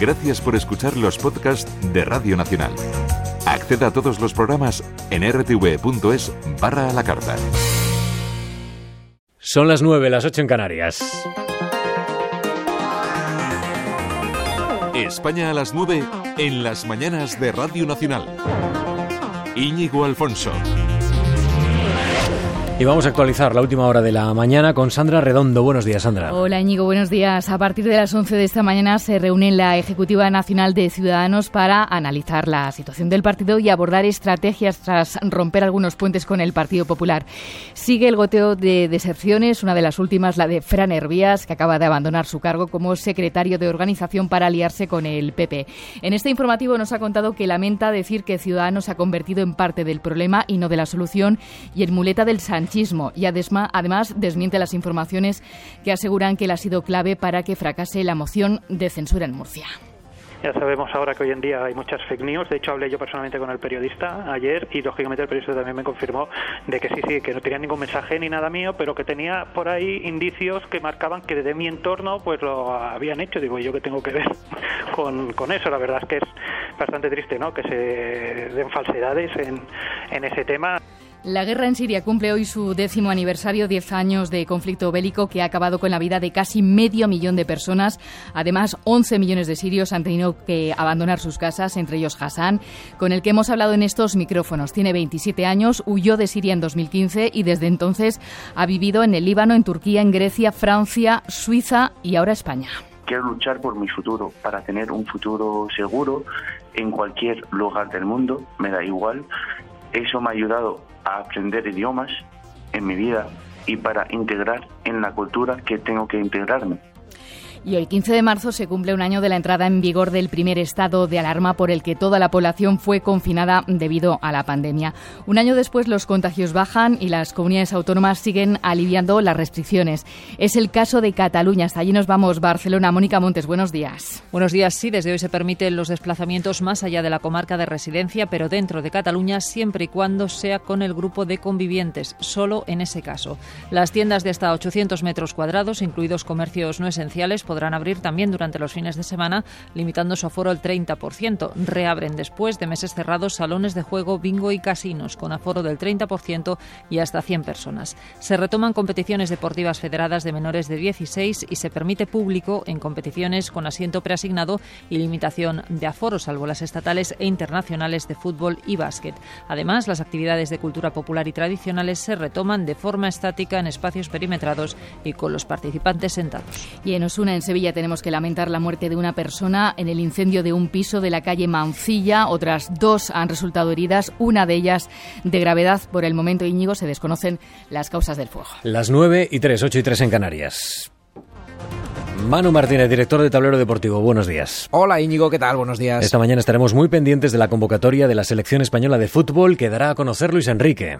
Gracias por escuchar los podcasts de Radio Nacional. Acceda a todos los programas en rtv.es barra a la carta. Son las 9, las 8 en Canarias. España a las 9 en las mañanas de Radio Nacional. Íñigo Alfonso. Y vamos a actualizar la última hora de la mañana con Sandra Redondo. Buenos días, Sandra. Hola, Íñigo. Buenos días. A partir de las 11 de esta mañana se reúne la Ejecutiva Nacional de Ciudadanos para analizar la situación del partido y abordar estrategias tras romper algunos puentes con el Partido Popular. Sigue el goteo de deserciones, una de las últimas, la de Fran Hervías, que acaba de abandonar su cargo como secretario de organización para aliarse con el PP. En este informativo nos ha contado que lamenta decir que Ciudadanos se ha convertido en parte del problema y no de la solución y en muleta del Sánchez y además desmiente las informaciones que aseguran que él ha sido clave para que fracase la moción de censura en Murcia. Ya sabemos ahora que hoy en día hay muchas fake news. De hecho, hablé yo personalmente con el periodista ayer y, lógicamente, el periodista también me confirmó de que sí, sí, que no tenía ningún mensaje ni nada mío, pero que tenía por ahí indicios que marcaban que desde mi entorno pues lo habían hecho. Digo, ¿yo qué tengo que ver con, con eso? La verdad es que es bastante triste ¿no? que se den falsedades en, en ese tema. La guerra en Siria cumple hoy su décimo aniversario, diez años de conflicto bélico que ha acabado con la vida de casi medio millón de personas. Además, 11 millones de sirios han tenido que abandonar sus casas, entre ellos Hassan, con el que hemos hablado en estos micrófonos. Tiene 27 años, huyó de Siria en 2015 y desde entonces ha vivido en el Líbano, en Turquía, en Grecia, Francia, Suiza y ahora España. Quiero luchar por mi futuro, para tener un futuro seguro en cualquier lugar del mundo, me da igual. Eso me ha ayudado a aprender idiomas en mi vida y para integrar en la cultura que tengo que integrarme. Y hoy, 15 de marzo, se cumple un año de la entrada en vigor del primer estado de alarma por el que toda la población fue confinada debido a la pandemia. Un año después, los contagios bajan y las comunidades autónomas siguen aliviando las restricciones. Es el caso de Cataluña. Hasta allí nos vamos. Barcelona. Mónica Montes, buenos días. Buenos días. Sí, desde hoy se permiten los desplazamientos más allá de la comarca de residencia, pero dentro de Cataluña, siempre y cuando sea con el grupo de convivientes, solo en ese caso. Las tiendas de hasta 800 metros cuadrados, incluidos comercios no esenciales, podrán abrir también durante los fines de semana, limitando su aforo al 30%. Reabren después de meses cerrados salones de juego, bingo y casinos, con aforo del 30% y hasta 100 personas. Se retoman competiciones deportivas federadas de menores de 16 y se permite público en competiciones con asiento preasignado y limitación de aforo, salvo las estatales e internacionales de fútbol y básquet. Además, las actividades de cultura popular y tradicionales se retoman de forma estática en espacios perimetrados y con los participantes sentados. Y en Osuna, en Sevilla tenemos que lamentar la muerte de una persona en el incendio de un piso de la calle Mancilla. Otras dos han resultado heridas, una de ellas de gravedad. Por el momento, Íñigo, se desconocen las causas del fuego. Las 9 y 3, 8 y 3 en Canarias. Manu Martínez, director de Tablero Deportivo. Buenos días. Hola Íñigo, ¿qué tal? Buenos días. Esta mañana estaremos muy pendientes de la convocatoria de la selección española de fútbol que dará a conocer Luis Enrique.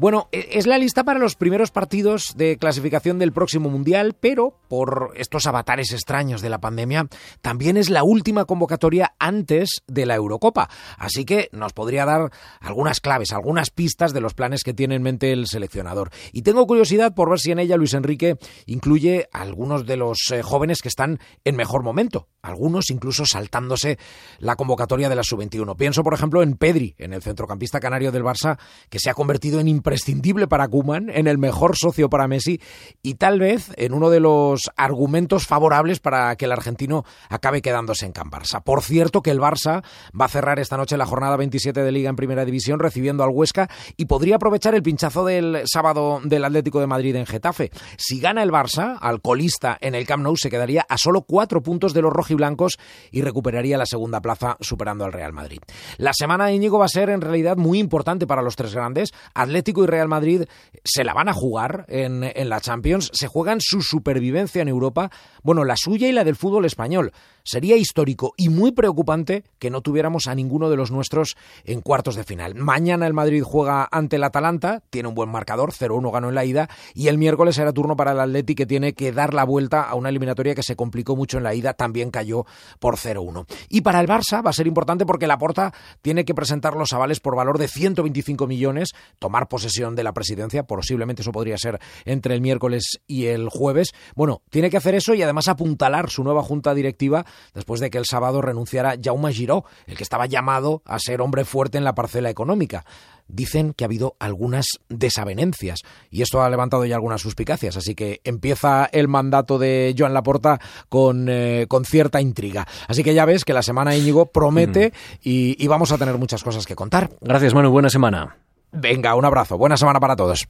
Bueno, e, es la lista para los primeros partidos de clasificación del próximo Mundial, pero por estos avatares extraños de la pandemia, también es la última convocatoria antes de la Eurocopa. Así que nos podría dar algunas claves, algunas pistas de los planes que tiene en mente el seleccionador. Y tengo curiosidad por ver si en ella Luis Enrique incluye a algunos de los eh, jóvenes que están en mejor momento, algunos incluso saltándose la convocatoria de la sub-21. Pienso, por ejemplo, en Pedri, en el centrocampista canario del Barça, que se ha convertido en imprescindible para Kuman, en el mejor socio para Messi y tal vez en uno de los argumentos favorables para que el argentino acabe quedándose en Can Barça. Por cierto que el Barça va a cerrar esta noche la jornada 27 de Liga en Primera División recibiendo al Huesca y podría aprovechar el pinchazo del sábado del Atlético de Madrid en Getafe. Si gana el Barça, al colista en el Camp Nou se quedaría a solo cuatro puntos de los rojiblancos y recuperaría la segunda plaza superando al Real Madrid. La semana de Íñigo va a ser en realidad muy importante para los tres grandes. Atlético y Real Madrid se la van a jugar en, en la Champions, se juegan su supervivencia en Europa, bueno, la suya y la del fútbol español. Sería histórico y muy preocupante que no tuviéramos a ninguno de los nuestros en cuartos de final. Mañana el Madrid juega ante el Atalanta, tiene un buen marcador, 0-1 ganó en la ida, y el miércoles será turno para el Atleti que tiene que dar la vuelta a una eliminatoria que se complicó mucho en la ida, también cayó por 0-1. Y para el Barça va a ser importante porque la Porta tiene que presentar los avales por valor de 125 millones, tomar posesión de la presidencia, posiblemente eso podría ser entre el miércoles y el jueves. Bueno, tiene que hacer eso y además apuntalar su nueva junta directiva después de que el sábado renunciara Jaume Giró, el que estaba llamado a ser hombre fuerte en la parcela económica dicen que ha habido algunas desavenencias y esto ha levantado ya algunas suspicacias, así que empieza el mandato de Joan Laporta con, eh, con cierta intriga. Así que ya ves que la semana Íñigo promete y, y vamos a tener muchas cosas que contar. Gracias, Manu. Buena semana. Venga, un abrazo. Buena semana para todos.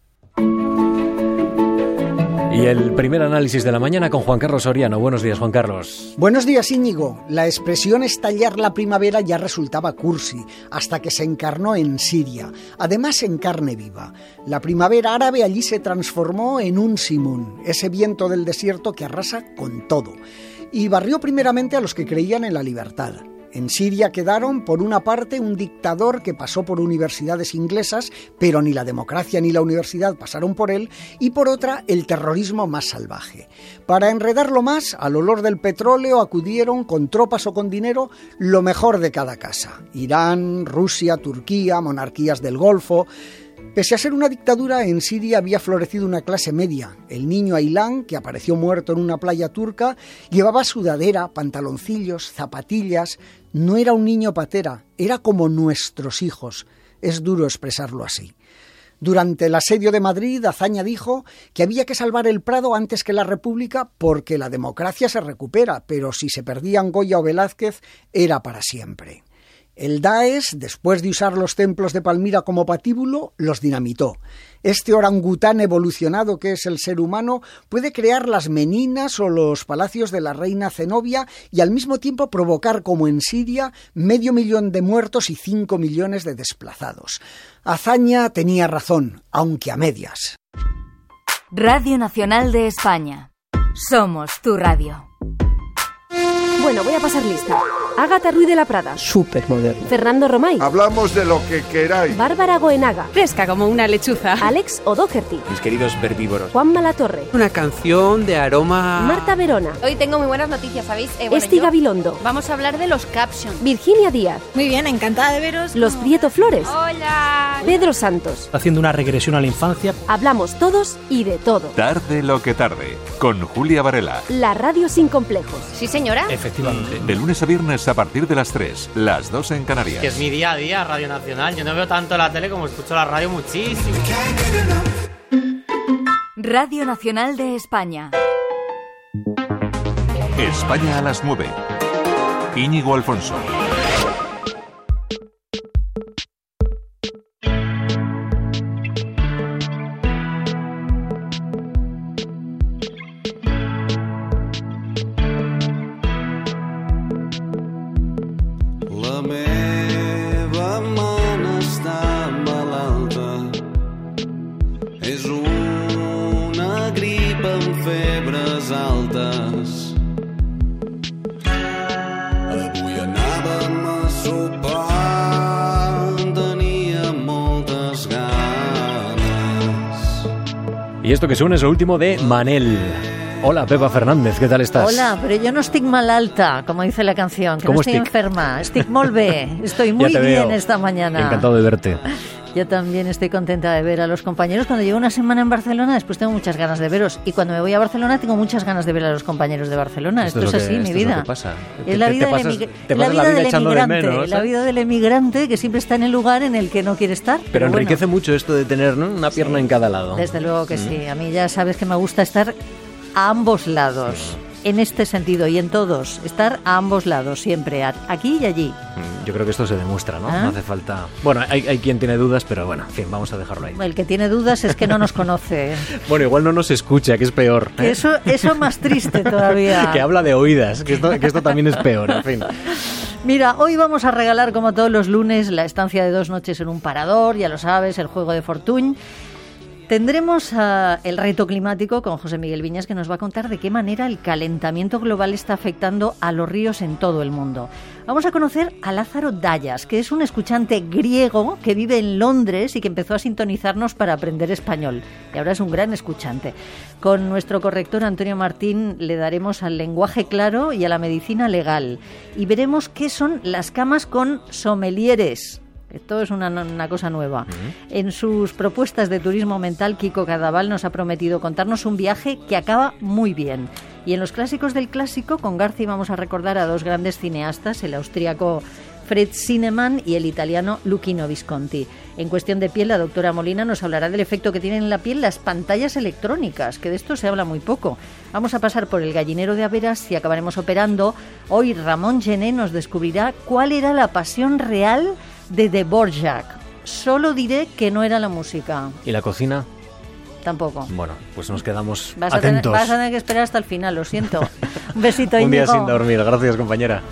Y el primer análisis de la mañana con Juan Carlos Soriano. Buenos días, Juan Carlos. Buenos días, Íñigo. La expresión estallar la primavera ya resultaba cursi, hasta que se encarnó en Siria, además en carne viva. La primavera árabe allí se transformó en un simón, ese viento del desierto que arrasa con todo, y barrió primeramente a los que creían en la libertad. En Siria quedaron, por una parte, un dictador que pasó por universidades inglesas, pero ni la democracia ni la universidad pasaron por él, y por otra, el terrorismo más salvaje. Para enredarlo más, al olor del petróleo acudieron, con tropas o con dinero, lo mejor de cada casa. Irán, Rusia, Turquía, monarquías del Golfo. Pese a ser una dictadura, en Siria había florecido una clase media. El niño Ailán, que apareció muerto en una playa turca, llevaba sudadera, pantaloncillos, zapatillas. No era un niño patera, era como nuestros hijos. Es duro expresarlo así. Durante el asedio de Madrid, Azaña dijo que había que salvar el Prado antes que la República porque la democracia se recupera, pero si se perdían Goya o Velázquez era para siempre. El Daesh, después de usar los templos de Palmira como patíbulo, los dinamitó. Este orangután evolucionado que es el ser humano puede crear las meninas o los palacios de la reina Zenobia y al mismo tiempo provocar, como en Siria, medio millón de muertos y cinco millones de desplazados. Azaña tenía razón, aunque a medias. Radio Nacional de España. Somos tu radio. Bueno, voy a pasar lista. Ágata Ruiz de la Prada. Súper moderno. Fernando Romay. Hablamos de lo que queráis. Bárbara Goenaga. Fresca como una lechuza. Alex O'Doherty. Mis queridos herbívoros. Juan Malatorre. Una canción de aroma. Marta Verona. Hoy tengo muy buenas noticias, ¿sabéis? Eh, bueno, Esti yo... Gabilondo. Vamos a hablar de los captions. Virginia Díaz. Muy bien, encantada de veros. Los Prieto Flores. Hola. Pedro Santos. Haciendo una regresión a la infancia. Hablamos todos y de todo. Tarde lo que tarde. Con Julia Varela. La radio sin complejos. Sí, señora. Efectivamente. De lunes a viernes a partir de las 3, las 2 en Canarias. Que es mi día a día, Radio Nacional. Yo no veo tanto la tele como escucho la radio muchísimo. Radio Nacional de España. España a las 9. Íñigo Alfonso. Esto que suena es lo último de Manel. Hola, Pepa Fernández, ¿qué tal estás? Hola, pero yo no estoy mal alta, como dice la canción, que no estoy estic? enferma. Estoy muy bien, estoy muy bien veo. esta mañana. Encantado de verte. Yo también estoy contenta de ver a los compañeros. Cuando llevo una semana en Barcelona, después tengo muchas ganas de veros. Y cuando me voy a Barcelona, tengo muchas ganas de ver a los compañeros de Barcelona. Esto, es es, que- así, mi esto es lo vida. que pasa. Es la vida, del, la vida la vida del de emigrante. menos, la ¿eh? vida del emigrante que siempre está en el lugar en el que no quiere estar. Pero enriquece mucho esto de tener ¿no? una pierna en cada lado. Desde luego que Mm. sí. A mí ya sabes que me gusta estar a ambos lados. En este sentido y en todos. Estar a ambos lados, siempre. Aquí y allí. Mm, Yo creo que esto se demuestra, ¿no? ¿Ah? No hace falta. Bueno, hay, hay quien tiene dudas, pero bueno, en fin, vamos a dejarlo ahí. El que tiene dudas es que no nos conoce. Bueno, igual no nos escucha, que es peor. Que Eso, eso más triste todavía. que habla de oídas, que esto, que esto también es peor, en fin. Mira, hoy vamos a regalar, como todos los lunes, la estancia de dos noches en un parador, ya lo sabes, el juego de Fortuny. Tendremos ah, el reto climático con José Miguel Viñas que nos va a contar de qué manera el calentamiento global está afectando a los ríos en todo el mundo. Vamos a conocer a Lázaro Dayas, que es un escuchante griego que vive en Londres y que empezó a sintonizarnos para aprender español. Y ahora es un gran escuchante. Con nuestro corrector Antonio Martín le daremos al lenguaje claro y a la medicina legal. Y veremos qué son las camas con somelieres. Esto es una, una cosa nueva. En sus propuestas de turismo mental, Kiko Cadaval nos ha prometido contarnos un viaje que acaba muy bien. Y en los clásicos del clásico, con Garci vamos a recordar a dos grandes cineastas, el austríaco Fred Cineman y el italiano Luchino Visconti. En cuestión de piel, la doctora Molina nos hablará del efecto que tienen en la piel las pantallas electrónicas, que de esto se habla muy poco. Vamos a pasar por el gallinero de Averas y acabaremos operando. Hoy Ramón Gené nos descubrirá cuál era la pasión real de Dvorak. Solo diré que no era la música. ¿Y la cocina? Tampoco. Bueno, pues nos quedamos Vas a, tener, atentos. vas a tener que esperar hasta el final, lo siento. Un besito, Un día Íñigo. sin dormir. Gracias, compañera.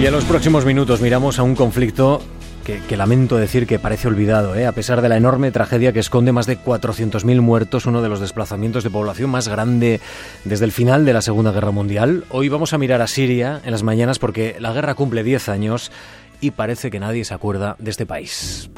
Y en los próximos minutos miramos a un conflicto que, lamento decir que parece olvidado, ¿eh? a pesar de la enorme tragedia que esconde más de 400.000 muertos, uno de los desplazamientos de población más grande desde el final de la Segunda Guerra Mundial. Hoy vamos a mirar a Siria en las mañanas porque la guerra cumple 10 años y parece que nadie se acuerda de este país.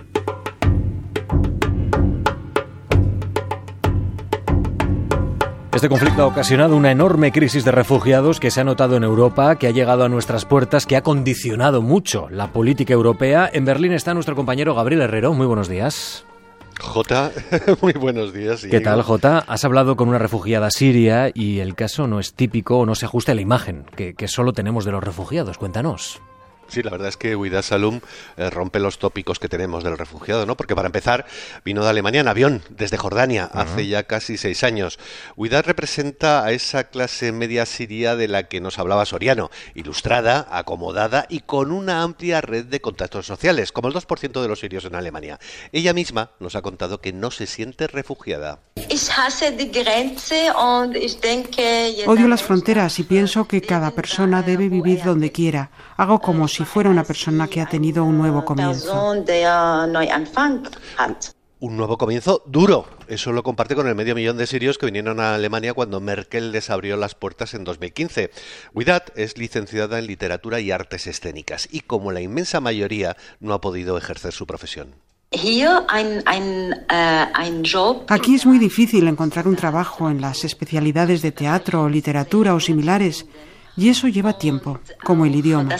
Este conflicto ha ocasionado una enorme crisis de refugiados que se ha notado en Europa, que ha llegado a nuestras puertas, que ha condicionado mucho la política europea. En Berlín está nuestro compañero Gabriel Herrero. Muy buenos días. Jota, muy buenos días. ¿Qué tal, Jota? Has hablado con una refugiada siria y el caso no es típico o no se ajusta a la imagen que, que solo tenemos de los refugiados. Cuéntanos. Sí, la verdad es que Huida Salum eh, rompe los tópicos que tenemos del refugiado, ¿no? Porque para empezar, vino de Alemania en avión, desde Jordania, hace ya casi seis años. Huida representa a esa clase media siria de la que nos hablaba Soriano, ilustrada, acomodada y con una amplia red de contactos sociales, como el 2% de los sirios en Alemania. Ella misma nos ha contado que no se siente refugiada. Odio las fronteras y pienso que cada persona debe vivir donde quiera. Hago como si fuera una persona que ha tenido un nuevo comienzo. Un nuevo comienzo duro. Eso lo comparte con el medio millón de sirios que vinieron a Alemania cuando Merkel les abrió las puertas en 2015. Widat es licenciada en literatura y artes escénicas y como la inmensa mayoría no ha podido ejercer su profesión. Aquí es muy difícil encontrar un trabajo en las especialidades de teatro, literatura o similares. Y eso lleva tiempo, como el idioma.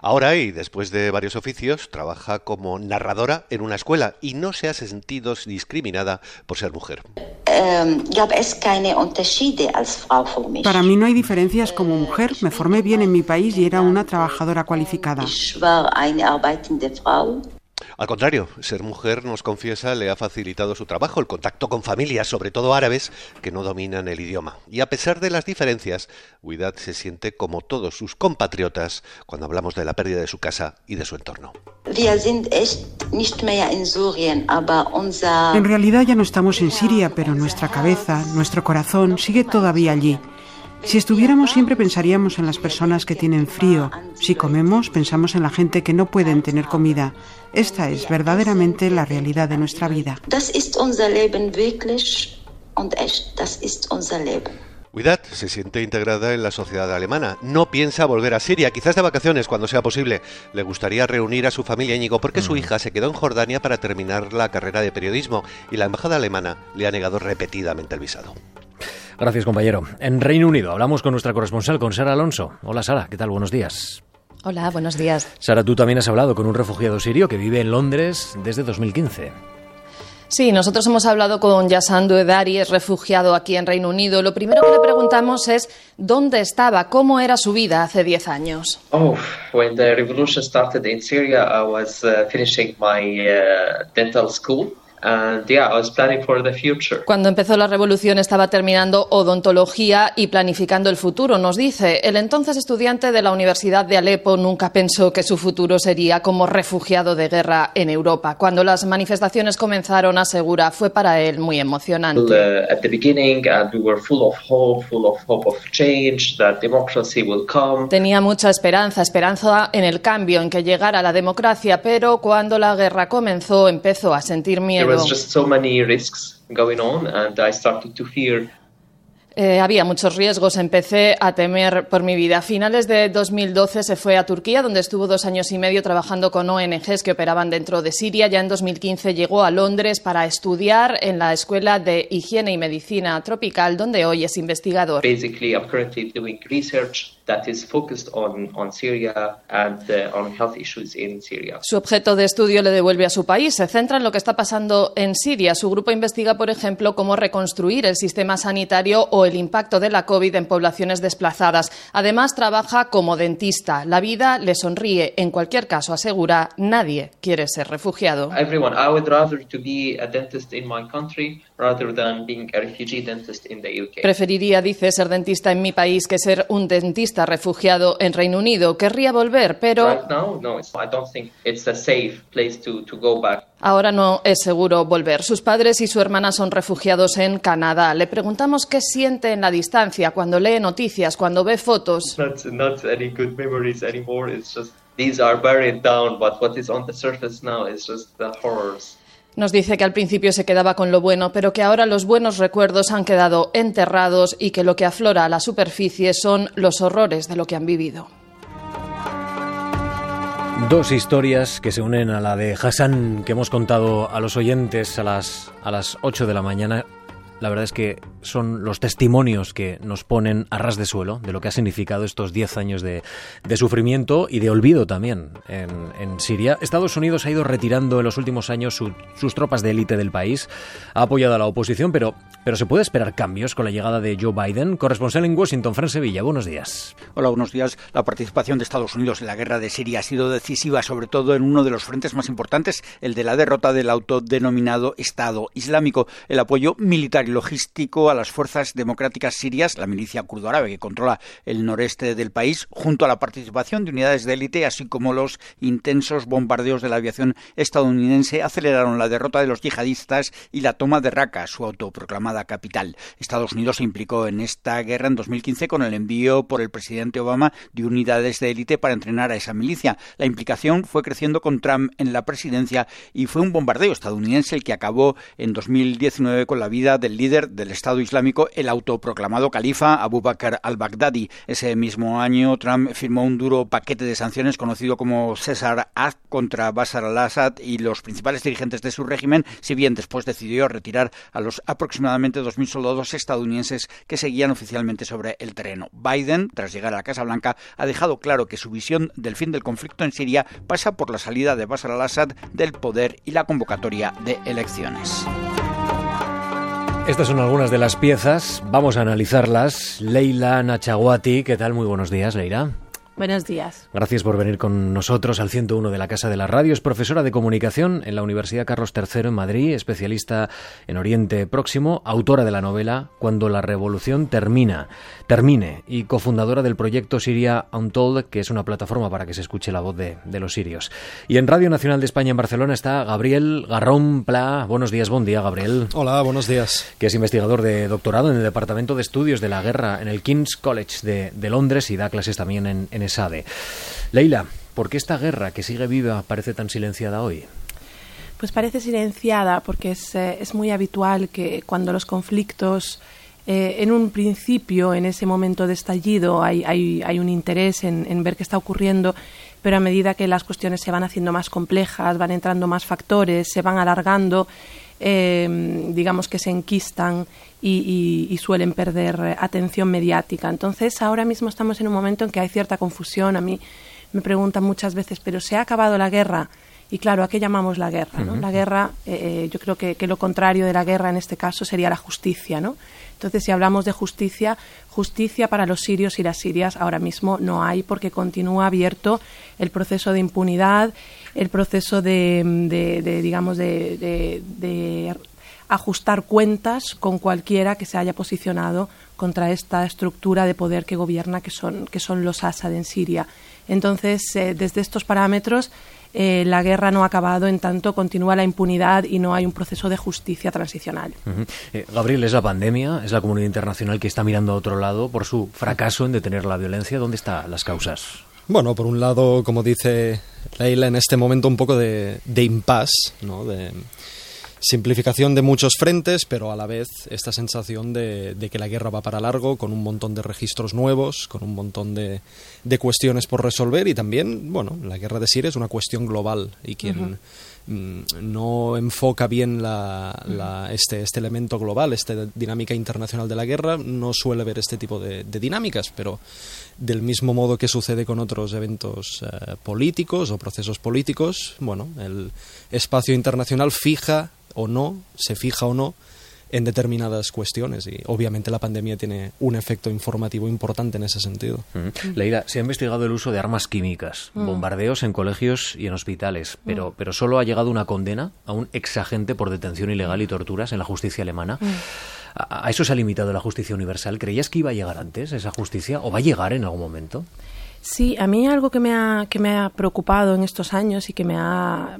Ahora y después de varios oficios, trabaja como narradora en una escuela y no se ha sentido discriminada por ser mujer. Para mí no hay diferencias como mujer. Me formé bien en mi país y era una trabajadora cualificada. Al contrario, ser mujer, nos confiesa, le ha facilitado su trabajo, el contacto con familias, sobre todo árabes, que no dominan el idioma. Y a pesar de las diferencias, Widad se siente como todos sus compatriotas cuando hablamos de la pérdida de su casa y de su entorno. En realidad ya no estamos en Siria, pero nuestra cabeza, nuestro corazón sigue todavía allí. Si estuviéramos siempre pensaríamos en las personas que tienen frío. Si comemos, pensamos en la gente que no pueden tener comida. Esta es verdaderamente la realidad de nuestra vida. Widad se siente integrada en la sociedad alemana. No piensa volver a Siria, quizás de vacaciones cuando sea posible. Le gustaría reunir a su familia Íñigo porque su hija se quedó en Jordania para terminar la carrera de periodismo y la embajada alemana le ha negado repetidamente el visado. Gracias, compañero. En Reino Unido hablamos con nuestra corresponsal, con Sara Alonso. Hola, Sara, ¿qué tal? Buenos días. Hola, buenos días. Sara, tú también has hablado con un refugiado sirio que vive en Londres desde 2015. Sí, nosotros hemos hablado con Yasandu Edari, es refugiado aquí en Reino Unido. Lo primero que le preguntamos es dónde estaba, cómo era su vida hace 10 años. Oh, when the revolution started in Syria, I was uh, finishing my uh, dental school. And yeah, I was planning for the future. Cuando empezó la revolución estaba terminando odontología y planificando el futuro, nos dice. El entonces estudiante de la Universidad de Alepo nunca pensó que su futuro sería como refugiado de guerra en Europa. Cuando las manifestaciones comenzaron, asegura, fue para él muy emocionante. Uh, at the beginning, and we were full of hope, full of hope of change, that democracy will come. Tenía mucha esperanza, esperanza en el cambio, en que llegara la democracia, pero cuando la guerra comenzó empezó a sentir miedo. Was just so many risks going on, and I started to fear Eh, había muchos riesgos. Empecé a temer por mi vida. A finales de 2012 se fue a Turquía, donde estuvo dos años y medio trabajando con ONGs que operaban dentro de Siria. Ya en 2015 llegó a Londres para estudiar en la Escuela de Higiene y Medicina Tropical, donde hoy es investigador. Basically, I'm currently doing research that is focused on, on Syria and uh, on health issues in Syria. Su objeto de estudio le devuelve a su país. Se centra en lo que está pasando en Siria. Su grupo investiga, por ejemplo, cómo reconstruir el sistema sanitario o el impacto de la COVID en poblaciones desplazadas. Además, trabaja como dentista. La vida le sonríe. En cualquier caso, asegura, nadie quiere ser refugiado. Rather than being a refugee dentist in the UK. Preferiría, dice, ser dentista en mi país que ser un dentista refugiado en Reino Unido. Querría volver, pero Right now, no, it's, I don't think it's a safe place to, to go back. ahora no es seguro volver. Sus padres y su hermana son refugiados en Canadá. Le preguntamos qué siente en la distancia cuando lee noticias, cuando ve fotos. Not, not any good memories anymore. It's just these are buried down, but what is on the surface now is just the horrors. Nos dice que al principio se quedaba con lo bueno, pero que ahora los buenos recuerdos han quedado enterrados y que lo que aflora a la superficie son los horrores de lo que han vivido. Dos historias que se unen a la de Hassan que hemos contado a los oyentes a las, a las 8 de la mañana. La verdad es que son los testimonios que nos ponen a ras de suelo de lo que ha significado estos 10 años de, sufrimiento y de olvido también en, en, Siria. Estados Unidos ha ido retirando en los últimos años su, sus tropas de élite del país, ha apoyado a la oposición, pero, pero ¿se puede esperar cambios con la llegada de Joe Biden? Corresponsal en Washington, Fran Sevilla, buenos días. Hola, buenos días. La participación de Estados Unidos en la guerra de Siria ha sido decisiva, sobre todo en uno de los frentes más importantes, el de la derrota del autodenominado Estado Islámico. El apoyo militar y logístico a las fuerzas democráticas sirias, la milicia kurdo-árabe que controla el noreste del país, junto a la participación de unidades de élite, así como los intensos bombardeos de la aviación estadounidense, aceleraron la derrota de los yihadistas y la toma de Raqqa, su autoproclamada capital. Estados Unidos se implicó en esta guerra en 2015 con el envío por el presidente Obama de unidades de élite para entrenar a esa milicia. La implicación fue creciendo con Trump en la presidencia y fue un bombardeo estadounidense el que acabó en 2019 con la vida del líder del Estado Islámico, el autoproclamado califa Abu Bakr al-Baghdadi. Ese mismo año, Trump firmó un duro paquete de sanciones conocido como César Act contra Bashar al-Assad y los principales dirigentes de su régimen, si bien después decidió retirar a los aproximadamente 2.000 soldados estadounidenses que seguían oficialmente sobre el terreno. Biden, tras llegar a la Casa Blanca, ha dejado claro que su visión del fin del conflicto en Siria pasa por la salida de Bashar al-Assad del poder y la convocatoria de elecciones. Estas son algunas de las piezas, vamos a analizarlas. Leila Nachawati, ¿qué tal? Muy buenos días, Leila. Buenos días. Gracias por venir con nosotros al 101 de la Casa de la Radio. Es profesora de comunicación en la Universidad Carlos III en Madrid, especialista en Oriente Próximo, autora de la novela Cuando la Revolución termina, termine y cofundadora del proyecto Siria Untold, que es una plataforma para que se escuche la voz de, de los sirios. Y en Radio Nacional de España en Barcelona está Gabriel Garrón Pla. Buenos días, buen día, Gabriel. Hola, buenos días. Que es investigador de doctorado en el Departamento de Estudios de la Guerra en el King's College de, de Londres y da clases también en, en Leila, ¿por qué esta guerra que sigue viva parece tan silenciada hoy? Pues parece silenciada porque es, eh, es muy habitual que cuando los conflictos eh, en un principio, en ese momento de estallido, hay, hay, hay un interés en, en, ver qué está ocurriendo, pero a medida que las cuestiones se van haciendo más complejas, van entrando más factores, se van alargando, eh, digamos que se enquistan y, y, y, suelen perder atención mediática. Entonces, ahora mismo estamos en un momento en que hay cierta confusión. A mí me preguntan muchas veces, ¿pero se ha acabado la guerra? Y claro, ¿a qué llamamos la guerra? ¿no? La guerra, eh, yo creo que, que, lo contrario de la guerra en este caso sería la justicia. ¿no? Entonces, si hablamos de justicia, justicia para los sirios y las sirias ahora mismo no hay porque continúa abierto el proceso de impunidad, el proceso de, de, de digamos, de, de ajustar cuentas con cualquiera que se haya posicionado contra esta estructura de poder que gobierna, que son, que son los Assad en Siria. Entonces, eh, desde estos parámetros, eh, la guerra no ha acabado, en tanto continúa la impunidad y no hay un proceso de justicia transicional. Uh -huh. eh, Gabriel, ¿es la pandemia? ¿Es la comunidad internacional que está mirando a otro lado por su fracaso en detener la violencia? ¿Dónde están las causas? Bueno, por un lado, como dice Leila, en este momento un poco de, de impasse, ¿no? De, simplificación de muchos frentes, pero a la vez esta sensación de, de, que la guerra va para largo, con un montón de registros nuevos, con un montón de, de cuestiones por resolver y también, bueno, la guerra de Siria es una cuestión global y quien... Uh -huh no enfoca bien la, la, este, este elemento global, esta dinámica internacional de la guerra, no suele ver este tipo de, de dinámicas, pero del mismo modo que sucede con otros eventos uh, políticos o procesos políticos, bueno, el espacio internacional fija o no, se fija o no en determinadas cuestiones y obviamente la pandemia tiene un efecto informativo importante en ese sentido. Mm. Leida, se ha investigado el uso de armas químicas, mm. bombardeos en colegios y en hospitales, pero, mm. pero solo ha llegado una condena a un exagente por detención ilegal y torturas en la justicia alemana. ¿A, ¿A eso se ha limitado la justicia universal? ¿Creías que iba a llegar antes esa justicia o va a llegar en algún momento? Sí, a mí algo que me ha, que me ha preocupado en estos años y que me ha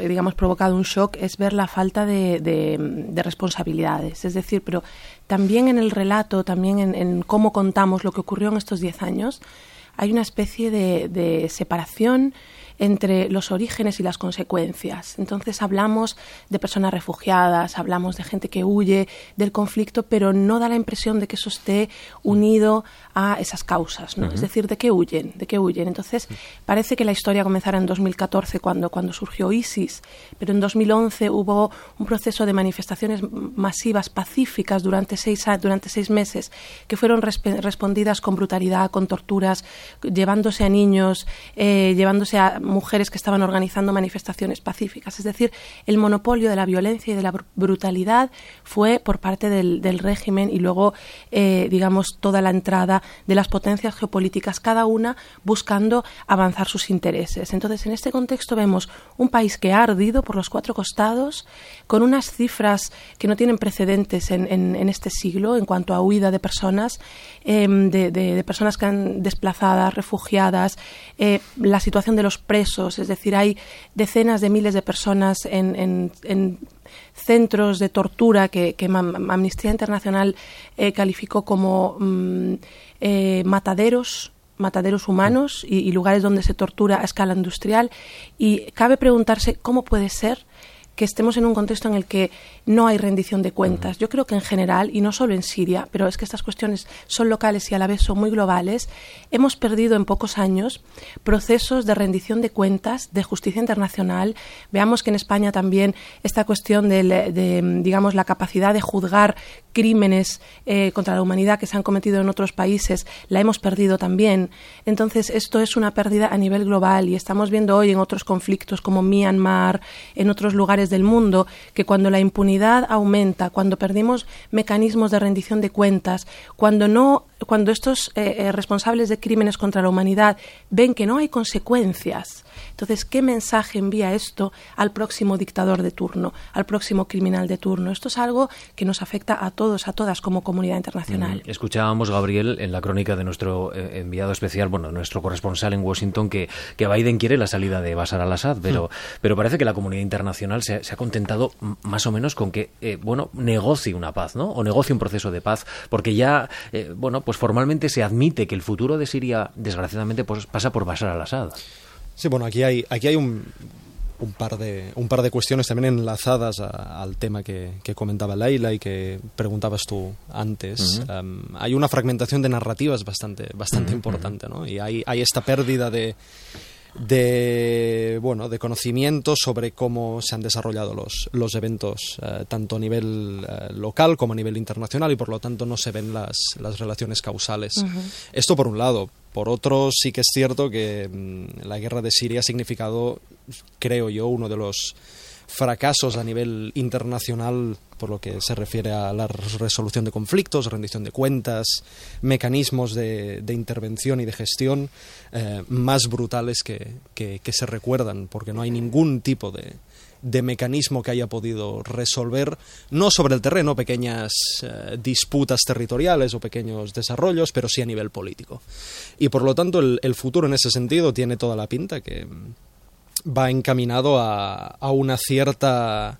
digamos, provocado un shock es ver la falta de, de, de responsabilidades. Es decir, pero también en el relato, también en, en, cómo contamos lo que ocurrió en estos diez años, hay una especie de separación entre los orígenes y las consecuencias. Entonces hablamos de personas refugiadas, hablamos de gente que huye del conflicto, pero no da la impresión de que eso esté unido a esas causas, ¿no? Uh -huh. Es decir, ¿de qué huyen? ¿De qué huyen? Entonces, parece que la historia comenzara en 2014 cuando, cuando surgió ISIS, pero en 2011 hubo un proceso de manifestaciones masivas pacíficas durante seis, durante seis meses que fueron resp respondidas con brutalidad, con torturas, llevándose a niños, eh, llevándose a mujeres que estaban organizando manifestaciones pacíficas. Es decir, el monopolio de la violencia y de la brutalidad fue por parte del, régimen y luego, eh, digamos, toda la entrada de las potencias geopolíticas, cada una buscando avanzar sus intereses. Entonces, en este contexto vemos un país que ha ardido por los cuatro costados, con unas cifras que no tienen precedentes en, en, este siglo en cuanto a huida de personas, de, de, de, personas que han desplazadas, refugiadas, eh, la situación de los presos, es decir, hay decenas de miles de personas en, en, en centros de tortura que, Amnistía Internacional eh, calificó como mm, eh, mataderos mataderos humanos y, lugares donde se tortura a escala industrial. Y cabe preguntarse cómo puede ser que estemos en un contexto en el que no hay rendición de cuentas. Yo creo que en general, y no solo en Siria, pero es que estas cuestiones son locales y a la vez son muy globales, hemos perdido en pocos años procesos de rendición de cuentas, de justicia internacional. Veamos que en España también esta cuestión de, de digamos, la capacidad de juzgar crímenes eh, contra la humanidad que se han cometido en otros países, la hemos perdido también. Entonces, esto es una pérdida a nivel global y estamos viendo hoy en otros conflictos como Myanmar, en otros lugares del mundo, que cuando la impunidad aumenta, cuando perdimos mecanismos de rendición de cuentas, cuando no cuando estos eh, eh, responsables de crímenes contra la humanidad ven que no hay consecuencias, entonces, ¿qué mensaje envía esto al próximo dictador de turno, al próximo criminal de turno? Esto es algo que nos afecta a todos, a todas como comunidad internacional. Mm, escuchábamos, Gabriel, en la crónica de nuestro eh, enviado especial, bueno, nuestro corresponsal en Washington, que, que Biden quiere la salida de Bashar al-Assad, pero, mm. pero parece que la comunidad internacional se, se, ha contentado más o menos con que, eh, bueno, negocie una paz, ¿no? O negocie un proceso de paz, porque ya, eh, bueno, pues formalmente se admite que el futuro de Siria, desgraciadamente, pues pasa por Bashar al-Assad. Sí, bueno, aquí hay, aquí hay un, un, par de, un par de cuestiones también enlazadas a, al tema que, que, comentaba Laila y que preguntabas tú antes. Uh -huh. um, hay una fragmentación de narrativas bastante, bastante uh -huh. importante, ¿no? Y hay, hay esta pérdida de de bueno de conocimiento sobre cómo se han desarrollado los, los eventos eh, tanto a nivel eh, local como a nivel internacional y por lo tanto no se ven las, las relaciones causales. Uh -huh. Esto por un lado. Por otro, sí que es cierto que mmm, la guerra de Siria ha significado, creo yo, uno de los fracasos a nivel internacional por lo que se refiere a la resolución de conflictos, rendición de cuentas, mecanismos de, de intervención y de gestión eh, más brutales que, se recuerdan, porque no hay ningún tipo de, de mecanismo que haya podido resolver, no sobre el terreno, pequeñas eh, disputas territoriales o pequeños desarrollos, pero sí a nivel político. Y por lo tanto el, el futuro en ese sentido tiene toda la pinta que va encaminado a, a una cierta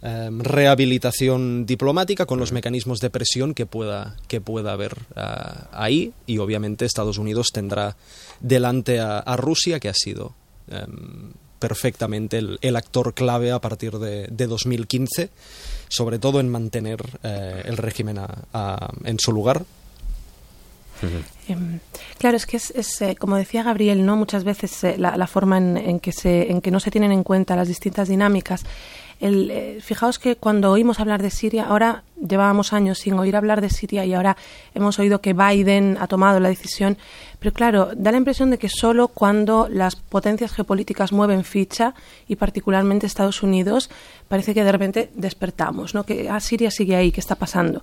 eh, rehabilitación diplomática con los mecanismos de presión que pueda, que pueda haber uh, ahí y obviamente Estados Unidos tendrá delante a, Rusia que ha sido um, perfectamente el, actor clave a partir de, 2015, sobre todo en mantener eh, el régimen en su lugar. Em, claro, es que es, eh, como decía Gabriel, no muchas veces eh, la, forma en, que se, en que no se tienen en cuenta las distintas dinámicas. El, fijaos que cuando oímos hablar de Siria, ahora llevábamos años sin oír hablar de Siria y ahora hemos oído que Biden ha tomado la decisión, pero claro, da la impresión de que solo cuando las potencias geopolíticas mueven ficha y particularmente Estados Unidos, parece que de repente despertamos, ¿no? Que ah, Siria sigue ahí, ¿qué está pasando?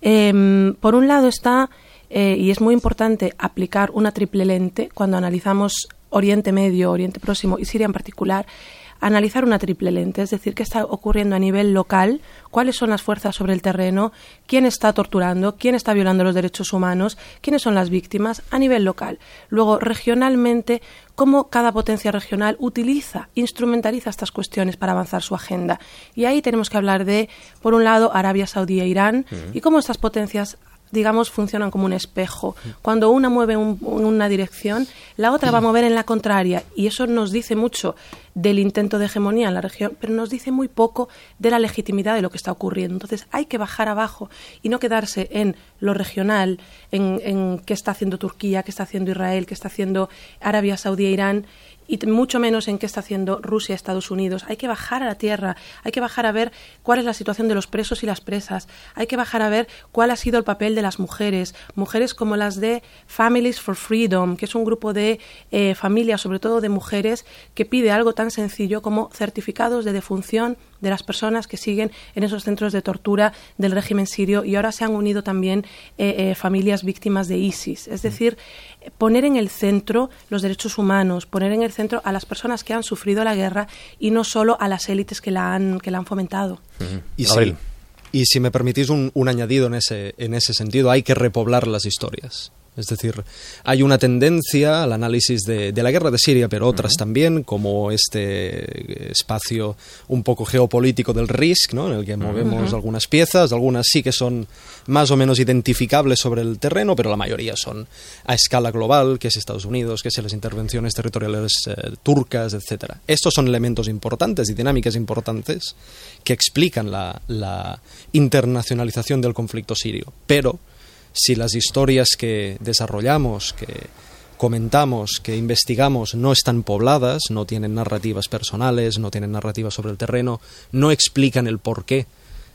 Em, por un lado está, eh, y es muy importante aplicar una triple lente cuando analizamos Oriente Medio, Oriente Próximo y Siria en particular, analizar una triple lente, es decir, qué está ocurriendo a nivel local, cuáles son las fuerzas sobre el terreno, quién está torturando, quién está violando los derechos humanos, quiénes son las víctimas a nivel local. Luego, regionalmente, cómo cada potencia regional utiliza, instrumentaliza estas cuestiones para avanzar su agenda. Y ahí tenemos que hablar de, por un lado, Arabia Saudí e Irán, y cómo estas potencias digamos, funcionan como un espejo. Cuando una mueve en una dirección, la otra va a mover en la contraria. Y eso nos dice mucho del intento de hegemonía en la región, pero nos dice muy poco de la legitimidad de lo que está ocurriendo. Entonces hay que bajar abajo y no quedarse en lo regional, en, en qué está haciendo Turquía, qué está haciendo Israel, qué está haciendo Arabia Saudí e Irán y mucho menos en qué está haciendo Rusia, Estados Unidos. Hay que bajar a la tierra, hay que bajar a ver cuál es la situación de los presos y las presas, hay que bajar a ver cuál ha sido el papel de las mujeres, mujeres como las de Families for Freedom, que es un grupo de eh, familias, sobre todo de mujeres, que pide algo tan sencillo como certificados de defunción de las personas que siguen en esos centros de tortura del régimen sirio y ahora se han unido también eh, eh, familias víctimas de ISIS. Es decir, poner en el centro los derechos humanos, poner en el centro a las personas que han sufrido la guerra y no solo a las élites que la han, que la han fomentado. Y, si, y si me permitís un, un añadido en ese, en ese sentido, hay que repoblar las historias. Es decir, hay una tendencia al análisis de, la guerra de Siria, pero otras también, como este espacio un poco geopolítico del RISC, ¿no? en el que movemos algunas piezas, algunas sí que son más o menos identificables sobre el terreno, pero la mayoría son a escala global, que es Estados Unidos, que es las intervenciones territoriales eh, turcas, etc. Estos son elementos importantes y dinámicas importantes que explican la internacionalización del conflicto sirio, pero si las historias que desarrollamos, que comentamos, que investigamos no están pobladas, no tienen narrativas personales, no tienen narrativas sobre el terreno, no explican el porqué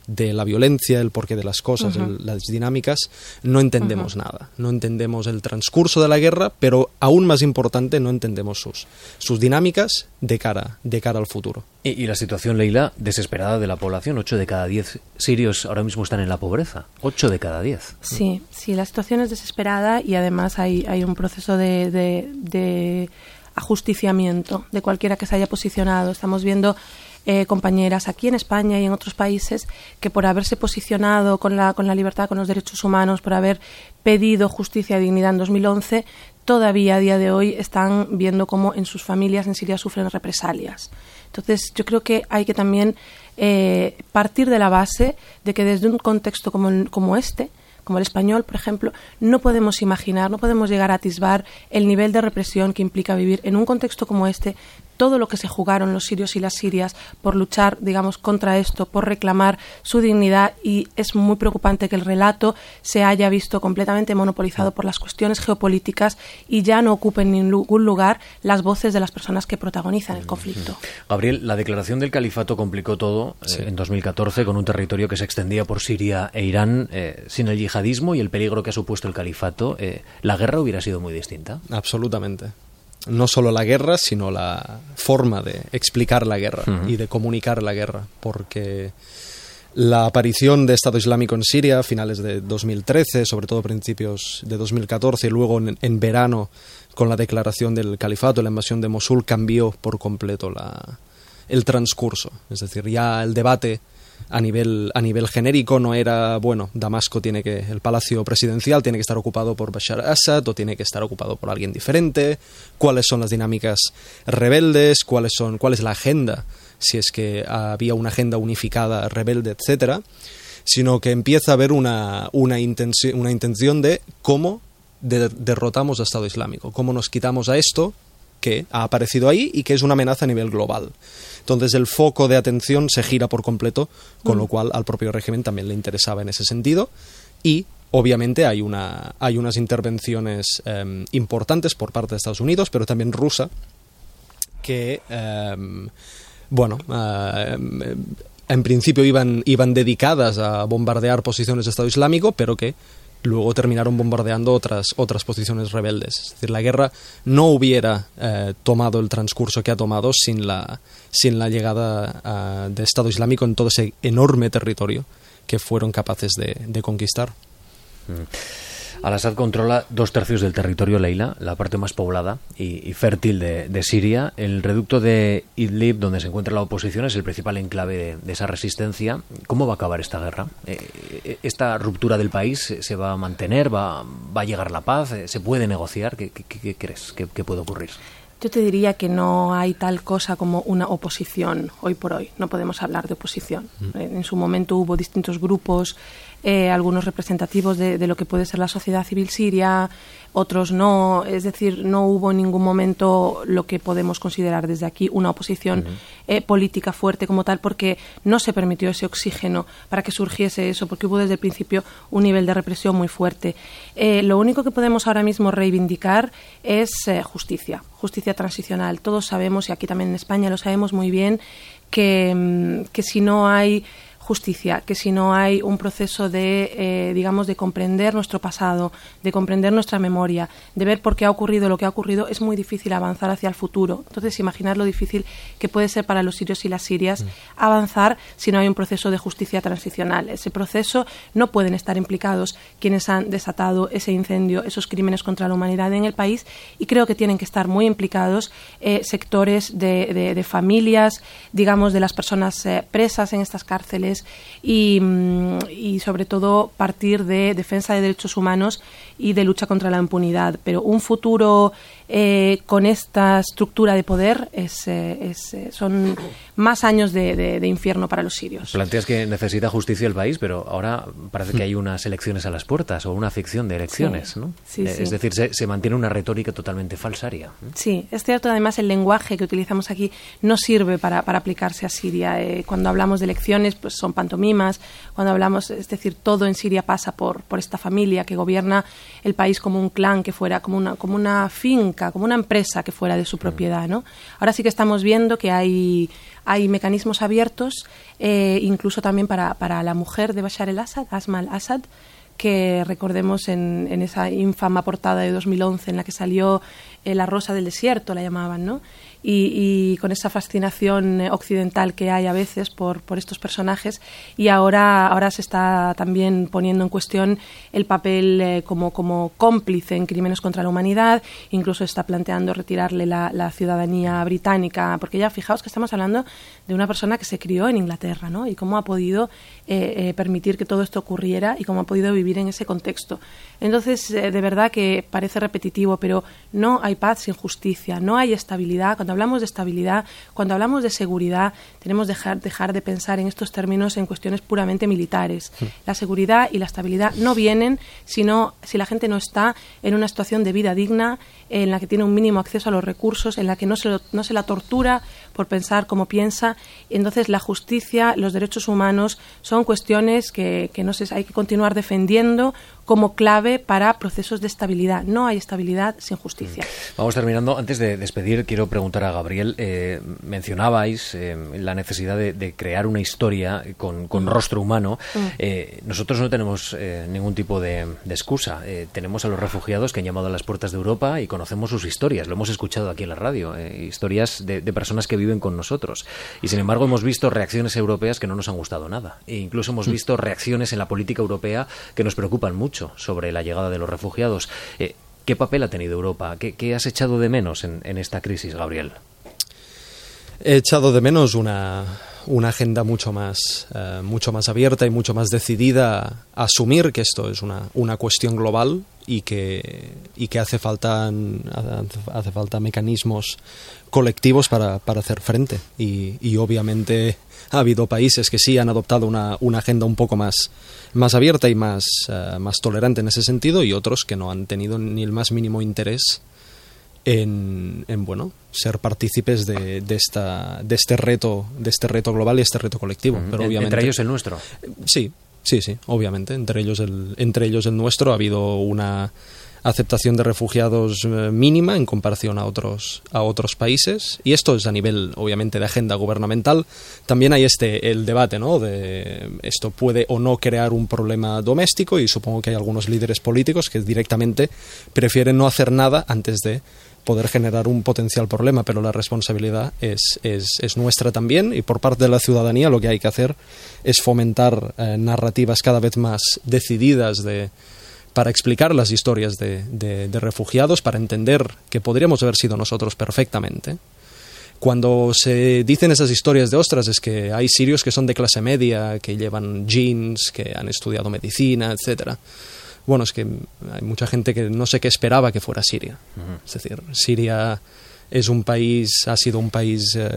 de la violencia, el porqué de las cosas, las dinámicas, no entendemos nada. No entendemos el transcurso de la guerra, pero aún más importante, no entendemos sus, sus dinámicas de cara, de cara al futuro. Y, la situación, Leila, desesperada de la población. Ocho de cada diez sirios ahora mismo están en la pobreza. Ocho de cada diez. Sí, sí, la situación es desesperada y además hay, hay un proceso de, de, de ajusticiamiento de cualquiera que se haya posicionado. Estamos viendo eh, compañeras aquí en España y en otros países que por haberse posicionado con la, con la libertad, con los derechos humanos, por haber pedido justicia y dignidad en 2011, todavía a día de hoy están viendo cómo en sus familias en Siria sufren represalias. Entonces, yo creo que hay que también eh, partir de la base de que desde un contexto como, como este, como el español, por ejemplo, no podemos imaginar, no podemos llegar a atisbar el nivel de represión que implica vivir en un contexto como este todo lo que se jugaron los sirios y las sirias por luchar, digamos, contra esto, por reclamar su dignidad y es muy preocupante que el relato se haya visto completamente monopolizado por las cuestiones geopolíticas y ya no ocupen en ningún lugar las voces de las personas que protagonizan el conflicto. Gabriel, la declaración del califato complicó todo eh, en 2014 con un territorio que se extendía por Siria e Irán eh, sin el yihadismo y el peligro que ha supuesto el califato. Eh, ¿La guerra hubiera sido muy distinta? Absolutamente no solo la guerra, sino la forma de explicar la guerra y de comunicar la guerra, porque la aparición de Estado Islámico en Siria a finales de 2013, sobre todo principios de 2014 y luego en, verano con la declaración del califato, la invasión de Mosul, cambió por completo la, el transcurso. Es decir, ya el debate a nivel, a nivel genérico no era, bueno, Damasco tiene que, el palacio presidencial tiene que estar ocupado por Bashar Assad o tiene que estar ocupado por alguien diferente, cuáles son las dinámicas rebeldes, cuáles son, cuál es la agenda, si es que había una agenda unificada rebelde, etcétera, sino que empieza a haber una, una, intención, una intención de cómo derrotamos al Estado Islámico, cómo nos quitamos a esto que ha aparecido ahí y que es una amenaza a nivel global. Entonces el foco de atención se gira por completo, con lo cual al propio régimen también le interesaba en ese sentido. Y obviamente hay, una, hay unas intervenciones em, importantes por parte de Estados Unidos, pero también rusa, que, em, bueno, em, en principio iban, iban dedicadas a bombardear posiciones de Estado Islámico, pero que luego terminaron bombardeando otras, otras posiciones rebeldes. Es decir, la guerra no hubiera eh, tomado el transcurso que ha tomado sin la, sin la llegada uh, de Estado Islámico en todo ese enorme territorio que fueron capaces de, conquistar. Mm. Al-Assad controla dos tercios del territorio Leila, la parte más poblada y, y fértil de, de, Siria. El reducto de Idlib, donde se encuentra la oposición, es el principal enclave de, de esa resistencia. ¿Cómo va a acabar esta guerra? Eh, ¿Esta ruptura del país se va a mantener? ¿Va, va a llegar la paz? ¿Se puede negociar? ¿Qué, qué, qué crees que puede ocurrir? Yo te diría que no hay tal cosa como una oposición hoy por hoy. No podemos hablar de oposición. Mm. En su momento hubo distintos grupos eh, algunos representativos de, de, lo que puede ser la sociedad civil siria, otros no. Es decir, no hubo en ningún momento lo que podemos considerar desde aquí una oposición uh -huh. eh, política fuerte como tal, porque no se permitió ese oxígeno para que surgiese eso, porque hubo desde el principio un nivel de represión muy fuerte. Eh, lo único que podemos ahora mismo reivindicar es eh, justicia, justicia transicional. Todos sabemos, y aquí también en España lo sabemos muy bien, que, mm, que si no hay justicia, que si no hay un proceso de, eh, digamos, de comprender nuestro pasado, de comprender nuestra memoria, de ver por qué ha ocurrido lo que ha ocurrido, es muy difícil avanzar hacia el futuro. Entonces, imaginar lo difícil que puede ser para los sirios y las sirias mm. avanzar si no hay un proceso de justicia transicional. Ese proceso no pueden estar implicados quienes han desatado ese incendio, esos crímenes contra la humanidad en el país, y creo que tienen que estar muy implicados eh, sectores de, de, de, familias, digamos, de las personas eh, presas en estas cárceles, y, mm, y, sobre todo partir de defensa de derechos humanos y de lucha contra la impunidad. Pero un futuro eh, con esta estructura de poder es, eh, es, eh, son más años de, de, de, infierno para los sirios. Planteas que necesita justicia el país, pero ahora parece que hay unas elecciones a las puertas o una ficción de elecciones, sí, ¿no? Sí, eh, sí. Es decir, se, se, mantiene una retórica totalmente falsaria. Sí, es cierto. Además, el lenguaje que utilizamos aquí no sirve para, para aplicarse a Siria. Eh, cuando hablamos de elecciones, pues son pantomimas. Cuando hablamos, es decir, todo en Siria pasa por, por esta familia que gobierna el país como un clan que fuera, como una, como una finca, como una empresa que fuera de su propiedad. ¿no? Ahora sí que estamos viendo que hay, hay mecanismos abiertos, eh, incluso también para, para la mujer de Bashar el-Assad, Asma al-Assad, que recordemos en, en, esa infama portada de 2011 en la que salió eh, La Rosa del Desierto, la llamaban, ¿no? Y, y, con esa fascinación occidental que hay a veces por, por, estos personajes y ahora, ahora se está también poniendo en cuestión el papel eh, como, como cómplice en crímenes contra la humanidad, incluso está planteando retirarle la, ciudadanía británica, porque ya fijaos que estamos hablando de una persona que se crió en Inglaterra, ¿no? Y cómo ha podido eh, eh, permitir que todo esto ocurriera y cómo ha podido vivir en ese contexto. Entonces, de verdad que parece repetitivo, pero no hay paz sin justicia, no hay estabilidad. Cuando hablamos de estabilidad, cuando hablamos de seguridad, tenemos que dejar, dejar de pensar en estos términos en cuestiones puramente militares. La seguridad y la estabilidad no vienen sino si la gente no está en una situación de vida digna, en la que tiene un mínimo acceso a los recursos, en la que no se, lo, no se la tortura por pensar como piensa. Entonces, la justicia, los derechos humanos son cuestiones que, que no sé, hay que continuar defendiendo como clave para procesos de estabilidad. No hay estabilidad sin justicia. Vamos terminando. Antes de despedir, quiero preguntar a Gabriel. Eh, mencionabais eh, la necesidad de, de, crear una historia con, con mm. rostro humano. Mm. Eh, nosotros no tenemos ningún tipo de, de excusa. tenemos a los refugiados que han llamado a las puertas de Europa y conocemos sus historias. Lo hemos escuchado aquí en la radio. historias de, de, personas que viven con nosotros. Y sin embargo, hemos visto reacciones europeas que no nos han gustado nada. E incluso hemos visto reacciones en la política europea que nos preocupan mucho sobre la llegada de los refugiados. Eh, ¿Qué papel ha tenido Europa? ¿Qué, qué has echado de menos en, en, esta crisis, Gabriel? He echado de menos una, una agenda mucho más, uh, mucho más abierta y mucho más decidida a asumir que esto es una, una cuestión global y que, y que hace, falta, hace falta mecanismos colectivos para, para hacer frente. Y, y, obviamente ha habido países que sí han adoptado una, una agenda un poco más, más abierta y más, uh, más tolerante en ese sentido y otros que no han tenido ni el más mínimo interés en, bueno ser partícipes de, esta, de este reto de este reto global y este reto colectivo. Pero obviamente, entre ellos el nuestro. Sí, sí, sí, obviamente. Entre ellos el, entre ellos el nuestro ha habido una aceptación de refugiados eh, mínima en comparación a otros, a otros países. Y esto es a nivel, obviamente, de agenda gubernamental. También hay este, el debate, ¿no? De esto puede o no crear un problema doméstico y supongo que hay algunos líderes políticos que directamente prefieren no hacer nada antes de poder generar un potencial problema, pero la responsabilidad es, es, nuestra también y por parte de la ciudadanía lo que hay que hacer es fomentar eh, narrativas cada vez más decididas de, para explicar las historias de, refugiados, para entender que podríamos haber sido nosotros perfectamente. Cuando se dicen esas historias de ostras es que hay sirios que son de clase media, que llevan jeans, que han estudiado medicina, etcétera. Bueno, es que hay mucha gente que no sé qué esperaba que fuera Siria. Es decir, Siria es un país, ha sido un país eh,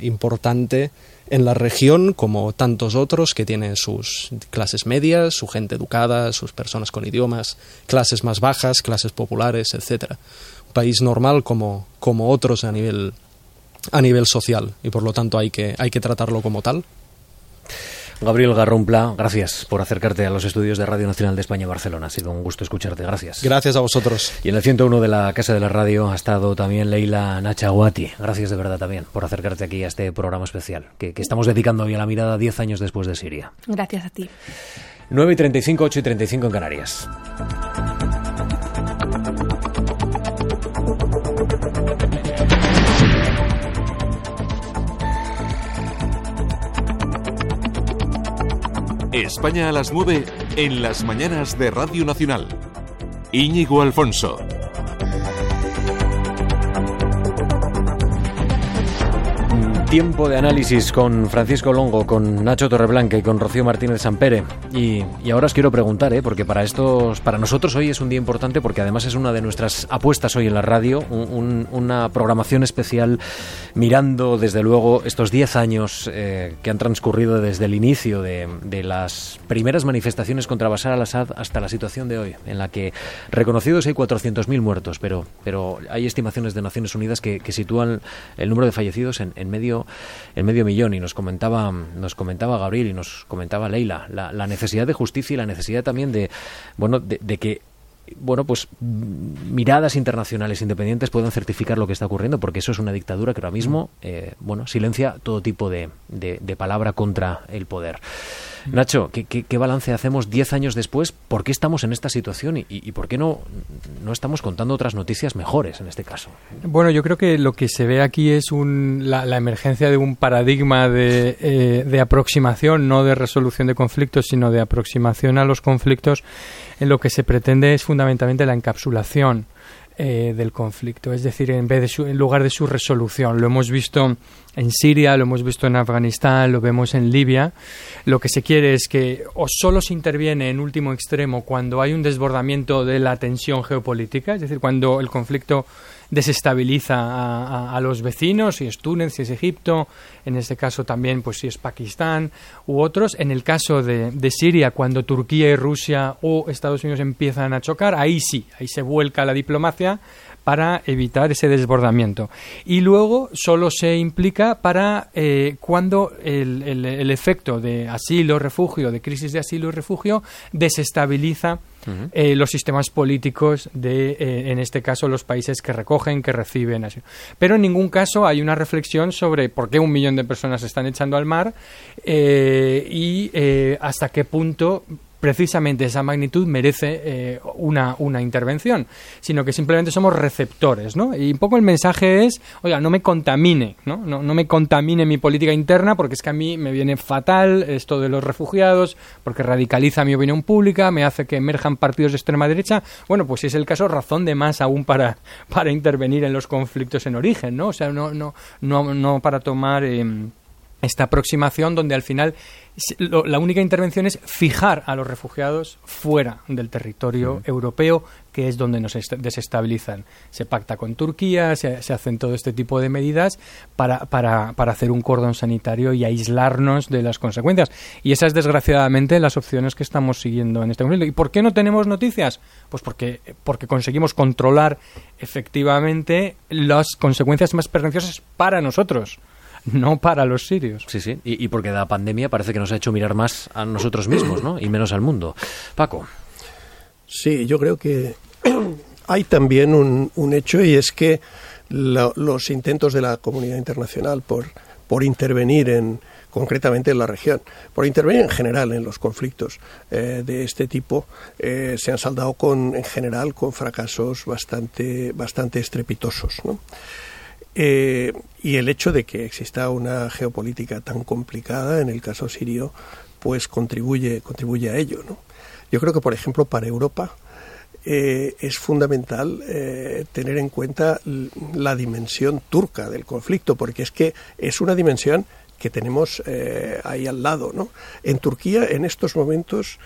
importante en la región como tantos otros que tienen sus clases medias, su gente educada, sus personas con idiomas, clases más bajas, clases populares, etcétera. Un país normal como, como otros a nivel a nivel social y por lo tanto hay que hay que tratarlo como tal. Gabriel Garrumpla, gracias por acercarte a los estudios de Radio Nacional de España Barcelona. Ha sido un gusto escucharte. Gracias. Gracias a vosotros. Y en el 101 de la Casa de la Radio ha estado también Leila Nachaguati. Gracias de verdad también por acercarte aquí a este programa especial que, que estamos dedicando hoy a la mirada 10 años después de Siria. Gracias a ti. 9 y 35, 8 y 35 en Canarias. España a las 9 en las mañanas de Radio Nacional. Íñigo Alfonso. Tiempo de análisis con Francisco Longo, con Nacho Torreblanca y con Rocío Martínez Sampere. Y, y ahora os quiero preguntar, ¿eh? porque para estos, para nosotros hoy es un día importante porque además es una de nuestras apuestas hoy en la radio, una programación especial mirando desde luego estos 10 años eh, que han transcurrido desde el inicio de, las primeras manifestaciones contra Bashar al-Assad hasta la situación de hoy, en la que reconocidos hay 400.000 muertos, pero, pero hay estimaciones de Naciones Unidas que, sitúan el número de fallecidos en, en medio el medio millón y nos comentaba nos comentaba Gabriel y nos comentaba Leila la, necesidad de justicia y la necesidad también de bueno de, que bueno, pues miradas internacionales independientes puedan certificar lo que está ocurriendo, porque eso es una dictadura que ahora mismo, eh, bueno, silencia todo tipo de, de palabra contra el poder. Nacho, ¿qué, balance hacemos 10 años después? ¿Por qué estamos en esta situación y, por qué no, no estamos contando otras noticias mejores en este caso? Bueno, yo creo que lo que se ve aquí es la, emergencia de un paradigma de, eh, de aproximación, no de resolución de conflictos, sino de aproximación a los conflictos, en lo que se pretende es fundamentalmente la encapsulación eh, del conflicto, es decir, en, vez de en lugar de su resolución. Lo hemos visto en Siria, lo hemos visto en Afganistán, lo vemos en Libia. Lo que se quiere es que o solo se interviene en último extremo cuando hay un desbordamiento de la tensión geopolítica, es decir, cuando el conflicto desestabiliza a, los vecinos, si es Túnez, si es Egipto, en este caso también pues si es Pakistán u otros. En el caso de, de, Siria, cuando Turquía y Rusia o Estados Unidos empiezan a chocar, ahí sí, ahí se vuelca la diplomacia para evitar ese desbordamiento. Y luego solo se implica para eh, cuando el, el, efecto de asilo, refugio, de crisis de asilo y refugio, desestabiliza eh, los sistemas políticos de, eh, en este caso, los países que recogen, que reciben asilo. Pero en ningún caso hay una reflexión sobre por qué un millón de personas se están echando al mar y hasta qué punto precisamente esa magnitud merece eh, una, una intervención, sino que simplemente somos receptores, ¿no? Y un poco el mensaje es, oiga, no me contamine, ¿no? No, no me contamine mi política interna porque es que a mí me viene fatal esto de los refugiados, porque radicaliza mi opinión pública, me hace que emerjan partidos de extrema derecha. Bueno, pues si es el caso, razón de más aún para, para intervenir en los conflictos en origen, ¿no? O sea, no, no, no, no para tomar... Em, esta aproximación donde al final la única intervención es fijar a los refugiados fuera del territorio europeo, que es donde nos desestabilizan. Se pacta con Turquía, se, hacen todo este tipo de medidas para, para, para, hacer un cordón sanitario y aislarnos de las consecuencias. Y esas, desgraciadamente, las opciones que estamos siguiendo en este momento. ¿Y por qué no tenemos noticias? Pues porque, porque conseguimos controlar efectivamente las consecuencias más perniciosas para nosotros no para los sirios. Sí, sí, y, porque la pandemia parece que nos ha hecho mirar más a nosotros mismos, ¿no? Y menos al mundo. Paco. Sí, yo creo que hay también un, un hecho y es que los intentos de la comunidad internacional por, por intervenir en, concretamente en la región, por intervenir en general en los conflictos eh, de este tipo, eh, se han saldado con, en general con fracasos bastante, bastante estrepitosos. ¿no? Eh, y el hecho de que exista una geopolítica tan complicada en el caso sirio, pues contribuye, contribuye a ello. ¿no? Yo creo que, por ejemplo, para Europa eh, es fundamental eh, tener en cuenta la dimensión turca del conflicto, porque es que es una dimensión que tenemos ahí al lado. ¿no? En Turquía, en estos momentos,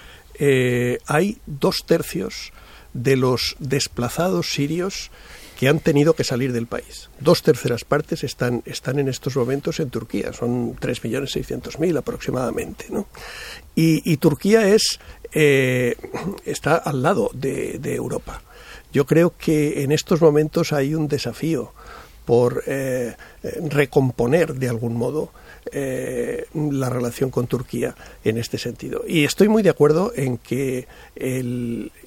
hay dos tercios de los desplazados sirios han tenido que salir del país. Dos terceras partes están, están en estos momentos en Turquía, son 3.600.000 aproximadamente. ¿no? Y, Turquía es, eh, está al lado de, Europa. Yo creo que en estos momentos hay un desafío por eh, recomponer de algún modo eh, la relación con Turquía en este sentido. Y estoy muy de acuerdo en que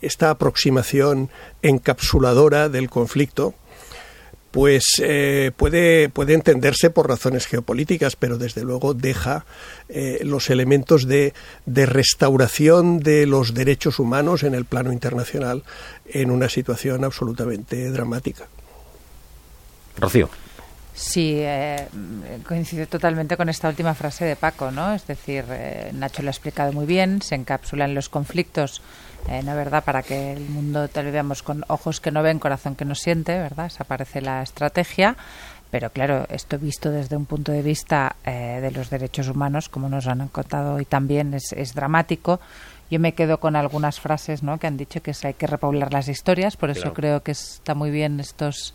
esta aproximación encapsuladora del conflicto pues eh, puede, puede entenderse por razones geopolíticas, pero desde luego deja eh, los elementos de, de, restauración de los derechos humanos en el plano internacional en una situación absolutamente dramática. Rocío. Sí, eh, coincide totalmente con esta última frase de Paco, ¿no? Es decir, eh, Nacho lo ha explicado muy bien, se encapsulan los conflictos, eh, ¿no verdad? Para que el mundo te lo veamos con ojos que no ven, corazón que no siente, ¿verdad? Esa parece la estrategia. Pero claro, esto visto desde un punto de vista eh, de los derechos humanos, como nos han contado hoy también, es, es dramático. Yo me quedo con algunas frases ¿no? que han dicho que hay que repoblar las historias, por eso creo que está muy bien estos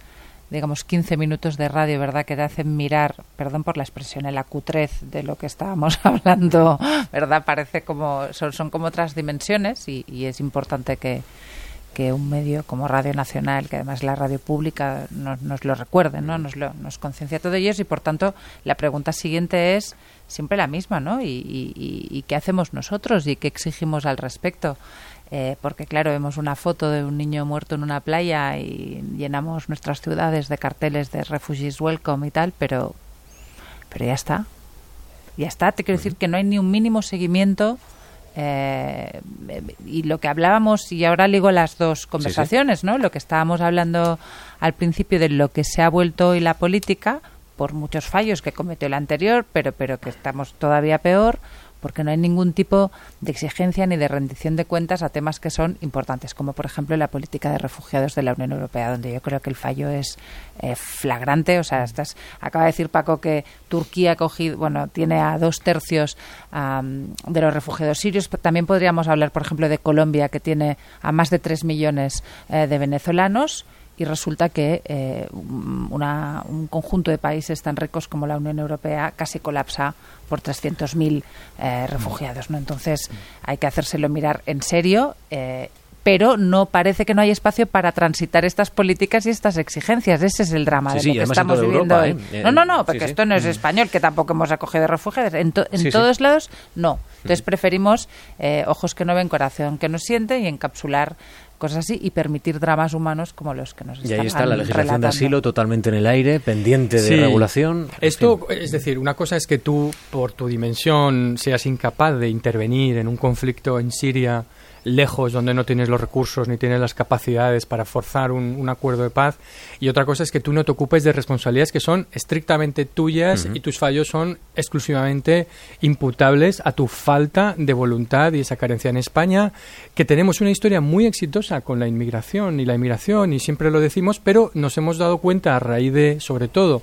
digamos, 15 minutos de radio, ¿verdad? Que te hacen mirar, perdón por la expresión, el acutrez de lo que estábamos hablando, ¿verdad? Parece como, son, son como otras dimensiones y, es importante que, que un medio como Radio Nacional, que además es la radio pública, nos, nos lo recuerde, ¿no? Nos, lo, nos conciencia todo ello y, por tanto, la pregunta siguiente es siempre la misma, ¿no? Y, y, y, qué hacemos nosotros y qué exigimos al respecto? Eh, porque claro, vemos una foto de un niño muerto en una playa y llenamos nuestras ciudades de carteles de Refugees Welcome y tal, pero, pero ya está. Ya está, te quiero decir que no hay ni un mínimo seguimiento. Eh, y lo que hablábamos, y ahora ligo las dos conversaciones, ¿no? Lo que estábamos hablando al principio de lo que se ha vuelto hoy la política, por muchos fallos que cometió el anterior, pero, pero que estamos todavía peor, porque no hay ningún tipo de exigencia ni de rendición de cuentas a temas que son importantes, como por ejemplo la política de refugiados de la Unión Europea, donde yo creo que el fallo es eh, flagrante. O sea, estás, acaba de decir Paco que Turquía ha cogido, bueno, tiene a dos tercios de los refugiados sirios. También podríamos hablar, por ejemplo, de Colombia, que tiene a más de tres millones eh, de venezolanos y resulta que eh, un conjunto de países tan ricos como la Unión Europea casi colapsa por 300.000 eh, refugiados. ¿no? Entonces hay que hacérselo mirar en serio. Eh, pero no parece que no hay espacio para transitar estas políticas y estas exigencias. Ese es el drama de lo que estamos viviendo hoy. No, no, no, porque esto no es español, que tampoco hemos acogido refugiados. En, en todos lados, no. Entonces preferimos ojos que no ven, corazón que no siente y encapsular cosas así y permitir dramas humanos como los que nos están Y ahí está la legislación de asilo totalmente en el aire, pendiente de regulación. Esto, es decir, una cosa es que tú, por tu dimensión, seas incapaz de intervenir en un conflicto en Siria lejos, donde no tienes los recursos ni tienes las capacidades para forzar un, acuerdo de paz. Y otra cosa es que tú no te ocupes de responsabilidades que son estrictamente tuyas y tus fallos son exclusivamente imputables a tu falta de voluntad y esa carencia en España, que tenemos una historia muy exitosa con la inmigración y la inmigración, y siempre lo decimos, pero nos hemos dado cuenta a raíz de, sobre todo,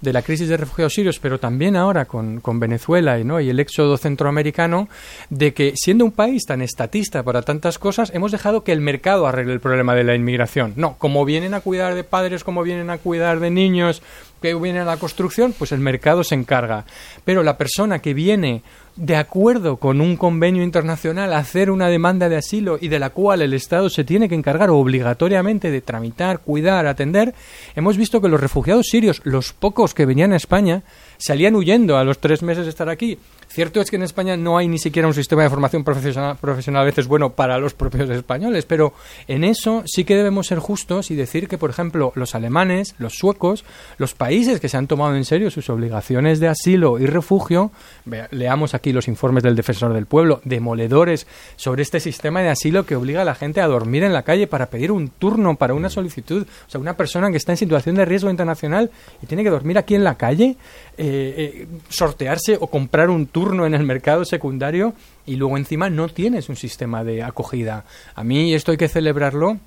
de la crisis de refugiados sirios, pero también ahora con, con Venezuela y, ¿no? y el éxodo centroamericano, de que siendo un país tan estatista para tantas cosas, hemos dejado que el mercado arregle el problema de la inmigración. No, como vienen a cuidar de padres, como vienen a cuidar de niños, que viene a la construcción, pues el mercado se encarga. Pero la persona que viene de acuerdo con un convenio internacional hacer una demanda de asilo y de la cual el Estado se tiene que encargar obligatoriamente de tramitar, cuidar, atender, hemos visto que los refugiados sirios, los pocos que venían a España, salían huyendo a los tres meses de estar aquí. Cierto es que en España no hay ni siquiera un sistema de formación profesional, profesional a veces bueno para los propios españoles, pero en eso sí que debemos ser justos y decir que, por ejemplo, los alemanes, los suecos, los países que se han tomado en serio sus obligaciones de asilo y refugio, leamos aquí los informes del defensor del pueblo, demoledores sobre este sistema de asilo que obliga a la gente a dormir en la calle para pedir un turno para una solicitud. O sea, una persona que está en situación de riesgo internacional y tiene que dormir aquí en la calle, eh, eh, sortearse o comprar un turno en el mercado secundario y luego encima no tienes un sistema de acogida. A mí esto hay que celebrarlo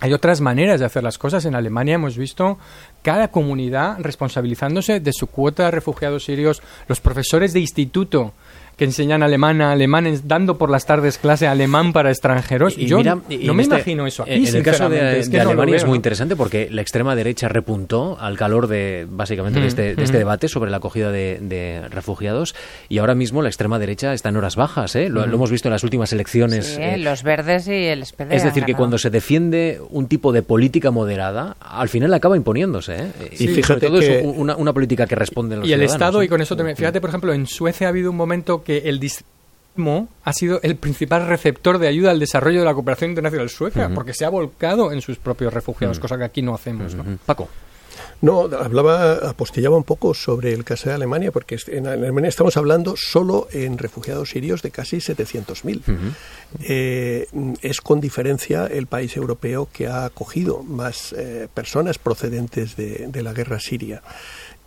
hay otras maneras de hacer las cosas. En Alemania hemos visto cada comunidad responsabilizándose de su cuota de refugiados sirios, los profesores de instituto que enseñan alemán a alemanes, dando por las tardes clase alemán para extranjeros. Yo no me este imagino eso aquí, En el caso de, Alemania es muy interesante porque la extrema derecha repuntó al calor de, básicamente, de, mm, este, este, mm. debate sobre la acogida de, refugiados y ahora mismo la extrema derecha está en horas bajas. ¿eh? Lo, mm. hemos visto en las últimas elecciones. Eh, los verdes y el SPD. Es decir, que cuando se defiende un tipo de política moderada, al final acaba imponiéndose. ¿eh? y fíjate todo es una, una, política que responde a los Y el Estado, y con eso, te, fíjate, por ejemplo, en Suecia ha habido un momento que el distrito ha sido el principal receptor de ayuda al desarrollo de la cooperación internacional sueca, porque se ha volcado en sus propios refugiados, cosa que aquí no hacemos. Paco. No, hablaba, apostillaba un poco sobre el caso de Alemania, porque en Alemania estamos hablando solo en refugiados sirios de casi 700.000. Eh, es con diferencia el país europeo que ha acogido más eh, personas procedentes de, de la guerra siria.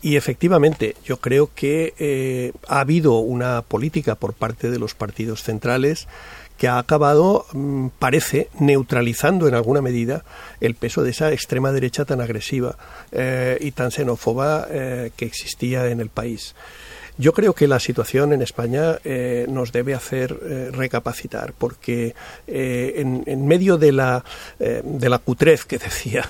Y efectivamente, yo creo que eh, ha habido una política por parte de los partidos centrales que ha acabado, mm, parece, neutralizando en alguna medida el peso de esa extrema derecha tan agresiva eh, y tan xenófoba eh, que existía en el país. Yo creo que la situación en España eh, nos debe hacer eh, recapacitar, porque eh, en, medio de la, de la cutrez que decía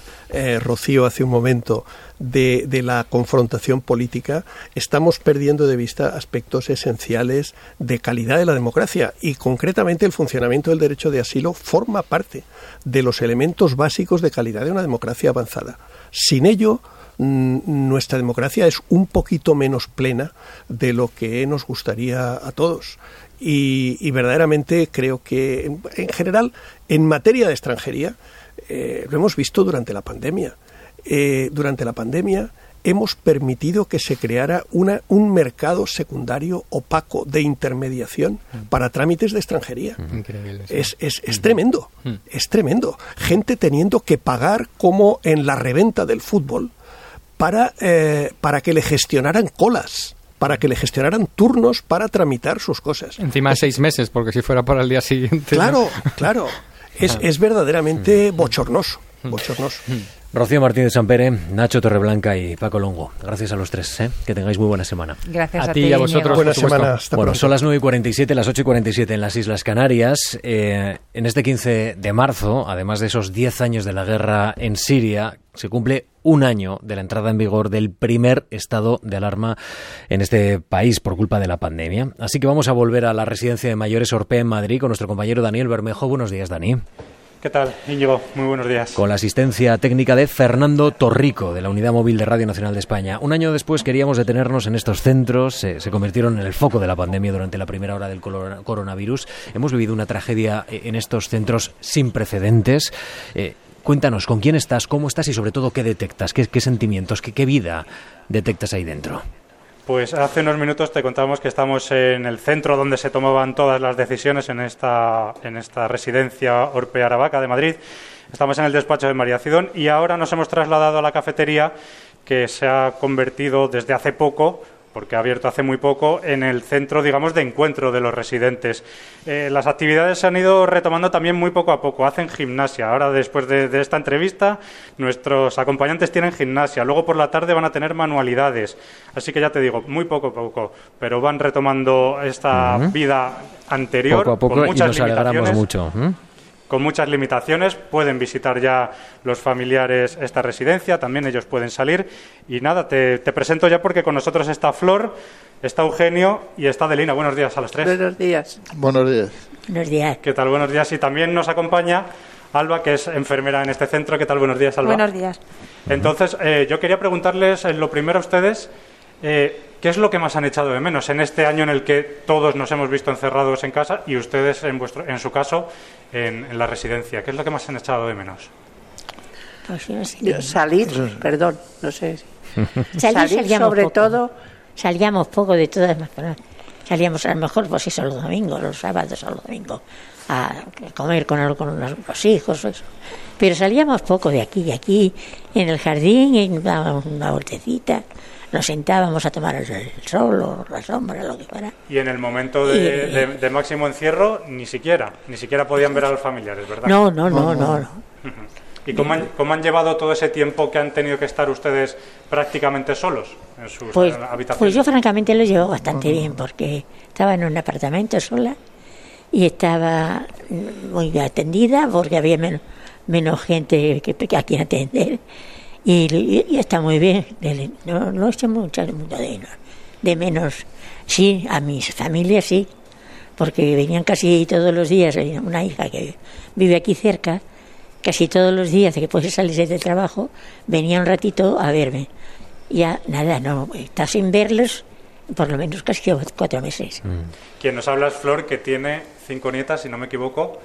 Rocío hace un momento, de, la confrontación política, estamos perdiendo de vista aspectos esenciales de calidad de la democracia y concretamente el funcionamiento del derecho de asilo forma parte de los elementos básicos de calidad de una democracia avanzada. Sin ello, nuestra democracia es un poquito menos plena de lo que nos gustaría a todos. Y, verdaderamente creo que, en, general, en materia de extranjería, eh, lo hemos visto durante la pandemia. Eh, durante la pandemia hemos permitido que se creara una, un mercado secundario opaco de intermediación mm. para trámites de extranjería. Es, es, es, tremendo, mm. es tremendo. Gente teniendo que pagar como en la reventa del fútbol para, eh, para que le gestionaran colas para que le gestionaran turnos para tramitar sus cosas. Encima seis meses, porque si fuera para el día siguiente. Claro, claro. Es, es verdaderamente bochornoso. bochornoso. Rocío Martínez Sampere, Nacho Torreblanca y Paco Longo. Gracias a los tres, ¿eh? que tengáis muy buena semana. Gracias a, ti y a vosotros. Buena semana. Hasta bueno, son las 9 y 47, las 8 y 47 en las Islas Canarias. Eh, en este 15 de marzo, además de esos 10 años de la guerra en Siria, se cumple un año de la entrada en vigor del primer estado de alarma en este país por culpa de la pandemia. Así que vamos a volver a la residencia de mayores Orpe en Madrid con nuestro compañero Daniel Bermejo. Buenos días, Dani. ¿Qué tal, Íñigo? Muy buenos días. Con la asistencia técnica de Fernando Torrico, de la Unidad Móvil de Radio Nacional de España. Un año después queríamos detenernos en estos centros, se convirtieron en el foco de la pandemia durante la primera hora del coronavirus. Hemos vivido una tragedia eh, en estos centros sin precedentes. Eh, cuéntanos, ¿con quién estás? ¿Cómo estás? Y sobre todo, ¿qué detectas? ¿Qué, sentimientos? ¿Qué vida detectas ahí dentro? Pues hace unos minutos te contamos que estamos en el centro donde se tomaban todas las decisiones en esta, en esta residencia Orpe Aravaca de Madrid. Estamos en el despacho de María Cidón y ahora nos hemos trasladado a la cafetería que se ha convertido desde hace poco porque ha abierto hace muy poco en el centro, digamos, de encuentro de los residentes. Eh, las actividades se han ido retomando también muy poco a poco. Hacen gimnasia. Ahora, después de, esta entrevista, nuestros acompañantes tienen gimnasia. Luego por la tarde van a tener manualidades. Así que ya te digo, muy poco a poco, pero van retomando esta vida anterior poco a poco con muchas y nos alegramos mucho. ¿eh? Con muchas limitaciones. Pueden visitar ya los familiares esta residencia, también ellos pueden salir. Y nada, te, presento ya porque con nosotros está Flor, está Eugenio y está Delina. Buenos días a los tres. Buenos días. Buenos días. Buenos días. ¿Qué tal? Buenos días. Y también nos acompaña Alba, que es enfermera en este centro. ¿Qué tal? Buenos días, Alba. Buenos días. Entonces, eh, yo quería preguntarles eh, lo primero a ustedes. Eh, ¿Qué es lo que más han echado de menos en este año en el que todos nos hemos visto encerrados en casa y ustedes, en, vuestro, en su caso, en, la residencia? ¿Qué es lo que más han echado de menos? Pues salir, perdón, no sé. salir, sobre todo. Salíamos poco de todas maneras. Salíamos a lo mejor, pues eso, los domingos, los sábados o los domingos, a comer con, con los, hijos. Eso. Pero salíamos poco de aquí y aquí, en el jardín, en una, una nos sentábamos a tomar el, sol o la sombra, lo que fuera. Y en el momento de, máximo encierro, ni siquiera, ni siquiera podían ver a los familiares, ¿verdad? No, no, no, no. ¿Y cómo han, cómo han, llevado todo ese tiempo que han tenido que estar ustedes prácticamente solos en sus pues, habitaciones? Pues yo francamente lo llevo bastante bien porque estaba en un apartamento sola y estaba muy atendida porque había menos, menos gente que, que a quien atender y, está muy bien. No, no eché mucho de, de menos. Sí, a mis familias sí, porque venían casi todos los días. Una hija que vive aquí cerca, casi todos los días que puede salir de trabajo, venía un ratito a verme. Ya, nada, no, está sin verlos por lo menos casi cuatro meses. Mm. Quien nos habla es Flor, que tiene cinco nietas, si no me equivoco,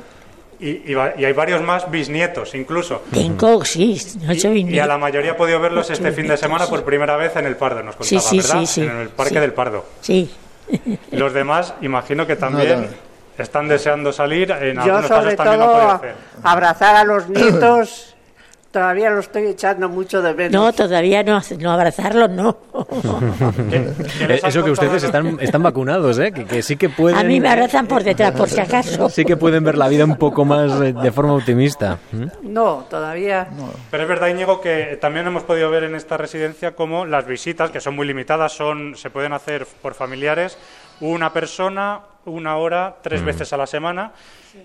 y, hay varios más bisnietos incluso. Tengo, sí, ocho bisnietos. Y a la mayoría he podido verlos este fin de semana por primera vez en el Pardo, nos contaba, sí, sí, ¿verdad? Sí, en el Parque del Pardo. Sí. Los demás, imagino que también están deseando salir. En Yo, sobre todo, abrazar a los nietos todavía lo estoy echando mucho de menos. No, todavía no, no abrazarlos, no. Eh, eso que ustedes están, están vacunados, ¿eh? Que, sí que pueden... A mí me abrazan por detrás, por si acaso. Sí que pueden ver la vida un poco más de forma optimista. ¿Mm? No, todavía... No. Pero es verdad, Íñigo, que también hemos podido ver en esta residencia cómo las visitas, que son muy limitadas, son se pueden hacer por familiares, una persona, una hora, tres mm. veces a la semana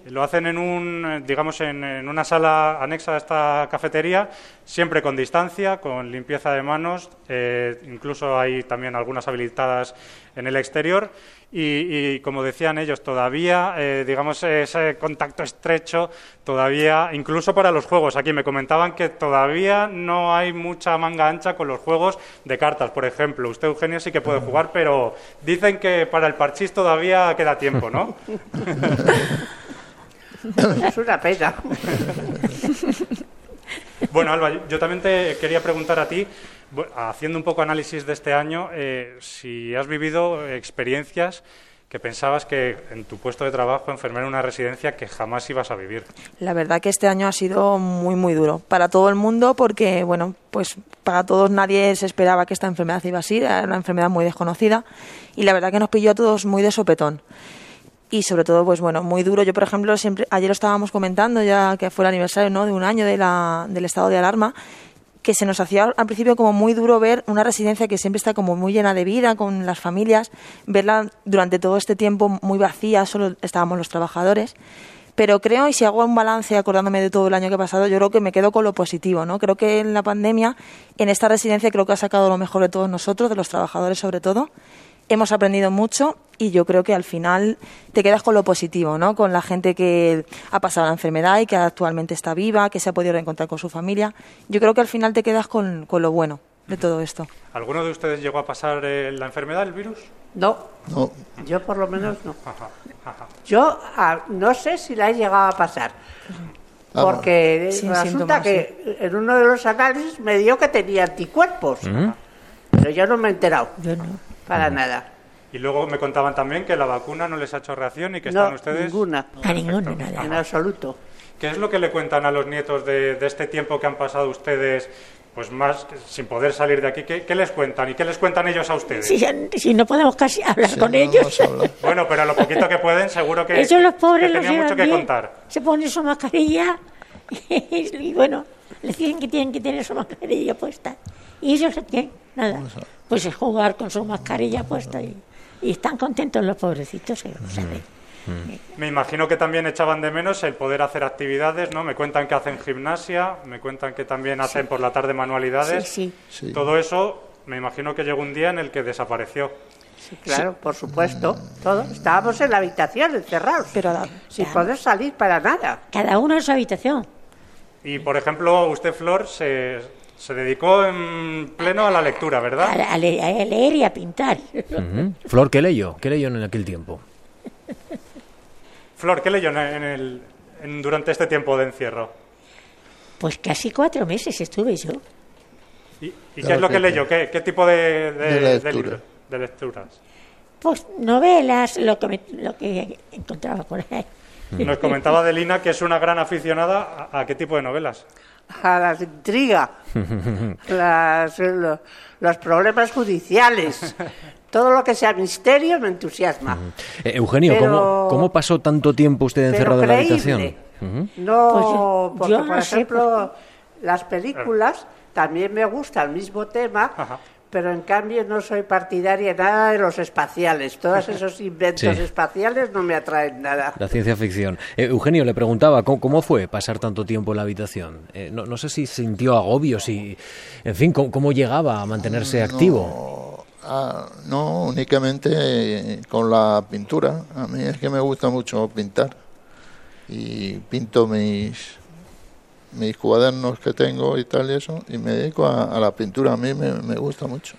lo hacen en un, digamos, en, una sala anexa a esta cafetería, siempre con distancia, con limpieza de manos, eh, incluso hay también algunas habilitadas en el exterior y, como decían ellos, todavía, eh, digamos, ese contacto estrecho, todavía, incluso para los juegos. Aquí me comentaban que todavía no hay mucha manga ancha con los juegos de cartas, por ejemplo. Usted, Eugenio, sí que puede jugar, pero dicen que para el parchís todavía queda tiempo, ¿no? es una pena. Bueno, Alba, yo también te quería preguntar a ti, haciendo un poco análisis de este año, eh, si has vivido experiencias que pensabas que en tu puesto de trabajo, enfermera en una residencia, que jamás ibas a vivir. La verdad que este año ha sido muy, muy duro para todo el mundo porque, bueno, pues para todos nadie se esperaba que esta enfermedad iba así, era una enfermedad muy desconocida y la verdad que nos pilló a todos muy de sopetón y sobre todo, pues bueno, muy duro. Yo, por ejemplo, siempre, ayer lo estábamos comentando, ya que fue el aniversario ¿no? de un año de la, del estado de alarma, que se nos hacía al principio como muy duro ver una residencia que siempre está como muy llena de vida con las familias, verla durante todo este tiempo muy vacía, solo estábamos los trabajadores. Pero creo, y si hago un balance acordándome de todo el año que ha pasado, yo creo que me quedo con lo positivo, ¿no? Creo que en la pandemia, en esta residencia, creo que ha sacado lo mejor de todos nosotros, de los trabajadores sobre todo, hemos aprendido mucho y yo creo que al final te quedas con lo positivo, ¿no? Con la gente que ha pasado la enfermedad y que actualmente está viva, que se ha podido reencontrar con su familia. Yo creo que al final te quedas con, con lo bueno de todo esto. ¿Alguno de ustedes llegó a pasar eh, la enfermedad, el virus? No. no. Yo por lo menos no. Yo ah, no sé si la he llegado a pasar. Ah, porque resulta que en uno de los análisis me dio que tenía anticuerpos. Pero yo no me he enterado. Yo no. Para nada. Y luego me contaban también que la vacuna no les ha hecho reacción y que están ustedes... ninguna. A ninguna, nada. En absoluto. ¿Qué es lo que le cuentan a los nietos de, este tiempo que han pasado ustedes pues más sin poder salir de aquí, ¿qué, les cuentan? ¿Y qué les cuentan ellos a ustedes? Si, no podemos casi hablar con ellos. Bueno, pero a lo poquito que pueden, seguro que, ellos los pobres tenían mucho que contar. Se ponen su mascarilla y bueno, les dicen que tienen que tener su mascarilla puesta. Y ellos, ¿qué? Nada. Pues es jugar con su mascarilla puesta y, están contentos los pobrecitos, Mm. Me imagino que también echaban de menos el poder hacer actividades, ¿no? Me cuentan que hacen gimnasia, me cuentan que también hacen por la tarde manualidades. Sí, sí. Todo eso, me imagino que llegó un día en el que desapareció. Sí, claro, por supuesto. Todos estábamos en la habitación encerrados, pero sin poder salir para nada. Cada uno en su habitación. Y, por ejemplo, usted, Flor, se, se dedicó en pleno a la lectura, ¿verdad? A, leer y a pintar. Flor, ¿qué leyó? ¿Qué leyó en aquel tiempo? Flor, ¿qué leyó en el, durante este tiempo de encierro? Pues casi cuatro meses estuve yo. ¿Y, qué es lo que leyó? ¿Qué, tipo de, de, lecturas? Pues novelas, lo que, lo que encontraba por ahí. Nos comentaba Delina que es una gran aficionada a, qué tipo de novelas. A las intrigas, los, problemas judiciales, todo lo que sea misterio me entusiasma. Eh, Eugenio, ¿cómo, pasó tanto tiempo usted encerrado en la habitación? No, pues porque, por ejemplo, las películas también me gusta el mismo tema, pero en cambio no soy partidaria nada de los espaciales. Todos esos inventos espaciales no me atraen nada. La ciencia ficción. Eh, Eugenio, le preguntaba, ¿cómo, fue pasar tanto tiempo en la habitación? Eh, no, sé si sintió agobio, si, en fin, ¿cómo, llegaba a mantenerse activo? Ah, no, únicamente con la pintura. A mí es que me gusta mucho pintar. Y pinto mis, mis cuadernos que tengo y tal y eso, y me dedico a, la pintura. A mí me, gusta mucho.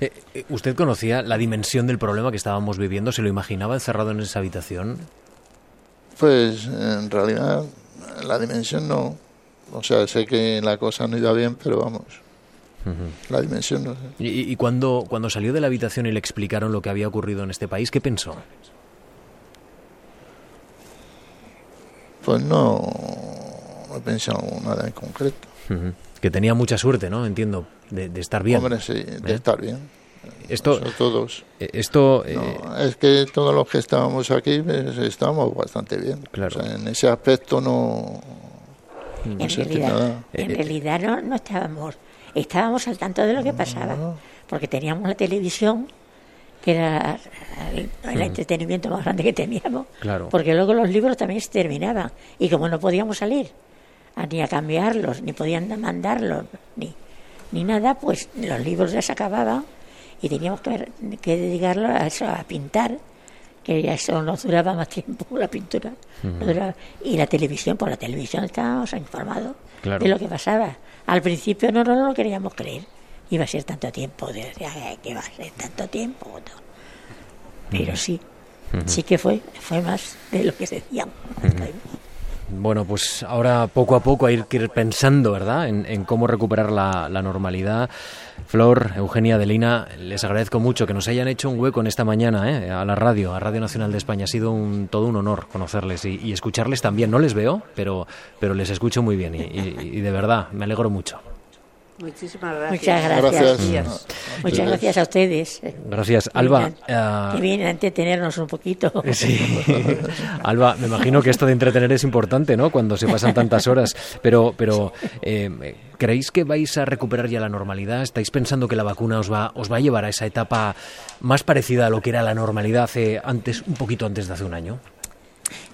Eh, eh, ¿Usted conocía la dimensión del problema que estábamos viviendo? ¿Se lo imaginaba encerrado en esa habitación? Pues en realidad la dimensión no. O sea, sé que la cosa no iba bien, pero vamos, la dimensión. No ¿Y, y cuando, cuando salió de la habitación y le explicaron lo que había ocurrido en este país, qué pensó? Pues no, he pensado nada en concreto. Que tenía mucha suerte, ¿no? Entiendo, de, estar bien. Hombre, sí, de ¿Eh? estar bien. Esto, todos. Eh, esto, no, es que todos los que estábamos aquí pues, estábamos bastante bien. Claro. en ese aspecto no, en, realidad, en eh, realidad no, no estábamos estábamos al tanto de lo que pasaba, porque teníamos la televisión, que era el, entretenimiento más grande que teníamos, porque luego los libros también se terminaban, y como no podíamos salir ni a cambiarlos, ni podían mandarlos, ni, ni nada, pues los libros ya se acababan y teníamos que, que dedicarlo a eso, a pintar que ya eso nos duraba más tiempo la pintura. y la televisión, por la televisión estábamos informados de lo que pasaba. Al principio no, no, lo queríamos creer. Iba a ser tanto tiempo, decía que iba a ser tanto tiempo. Pero sí, sí que fue, fue más de lo que se decía. Bueno, pues ahora poco a poco hay que ir pensando, ¿verdad?, en, cómo recuperar la, normalidad. Flor, Eugenia, Adelina, les agradezco mucho que nos hayan hecho un hueco en esta mañana ¿eh? a la radio, a Radio Nacional de España. Ha sido un, todo un honor conocerles y, escucharles también. No les veo, pero, pero les escucho muy bien y de verdad me alegro mucho. Muchísimas gracias. Muchas gracias. Muchas gracias a ustedes. Gracias. Alba. Eh, que vienen a entretenernos un poquito. Sí. Alba, me imagino que esto de entretener es importante, ¿no? Cuando se pasan tantas horas. Pero, pero eh, ¿creéis que vais a recuperar ya la normalidad? ¿Estáis pensando que la vacuna os va, os va a llevar a esa etapa más parecida a lo que era la normalidad hace antes, un poquito antes de hace un año?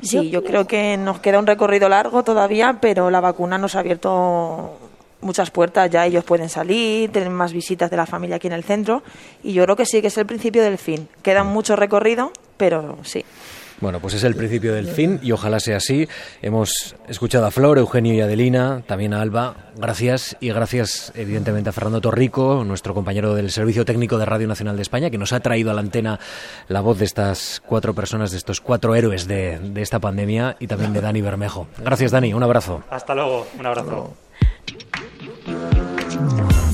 Sí, yo creo que nos queda un recorrido largo todavía, pero la vacuna nos ha abierto muchas puertas, ya ellos pueden salir, tienen más visitas de la familia aquí en el centro y yo creo que sí que es el principio del fin. Queda mucho recorrido, pero sí. Bueno, pues es el principio del fin y ojalá sea así. Hemos escuchado a Flor, Eugenio y Adelina, también a Alba. Gracias y gracias evidentemente a Fernando Torrico, nuestro compañero del Servicio Técnico de Radio Nacional de España, que nos ha traído a la antena la voz de estas cuatro personas, de estos cuatro héroes de, de esta pandemia y también de Dani Bermejo. Gracias Dani, un abrazo. Hasta luego, un abrazo.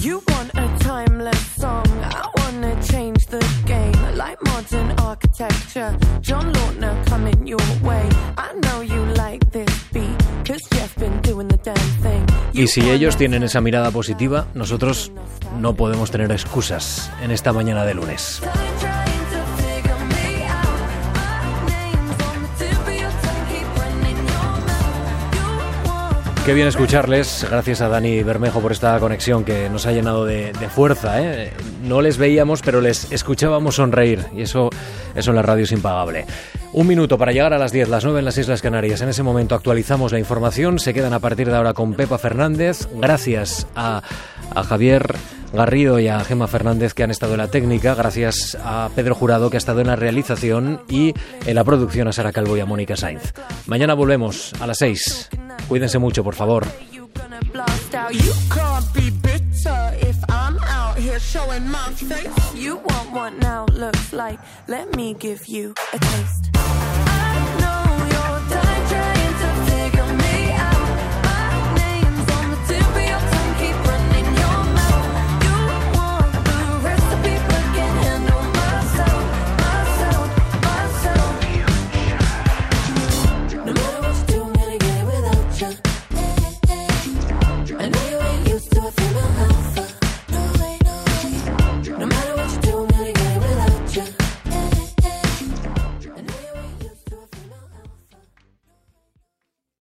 You want a timeless song, I wanna change the game. Like modern architecture, John Lautner coming your way. I know you like this beat, cause Jeff been doing the damn thing. Y si ellos tienen esa mirada positiva, nosotros no podemos tener excusas en esta mañana de lunes. Qué bien escucharles. Gracias a Dani Bermejo por esta conexión que nos ha llenado de, fuerza. ¿eh? No les veíamos, pero les escuchábamos sonreír. Y eso, eso en la radio es impagable. Un minuto para llegar a las 10, las 9 en las Islas Canarias. En ese momento actualizamos la información. Se quedan a partir de ahora con Pepa Fernández. Gracias a, a Javier Garrido y a Gema Fernández que han estado en la técnica, gracias a Pedro Jurado que ha estado en la realización y en la producción a Sara Calvo y a Mónica Sainz. Mañana volvemos a las 6. Cuídense mucho, por favor.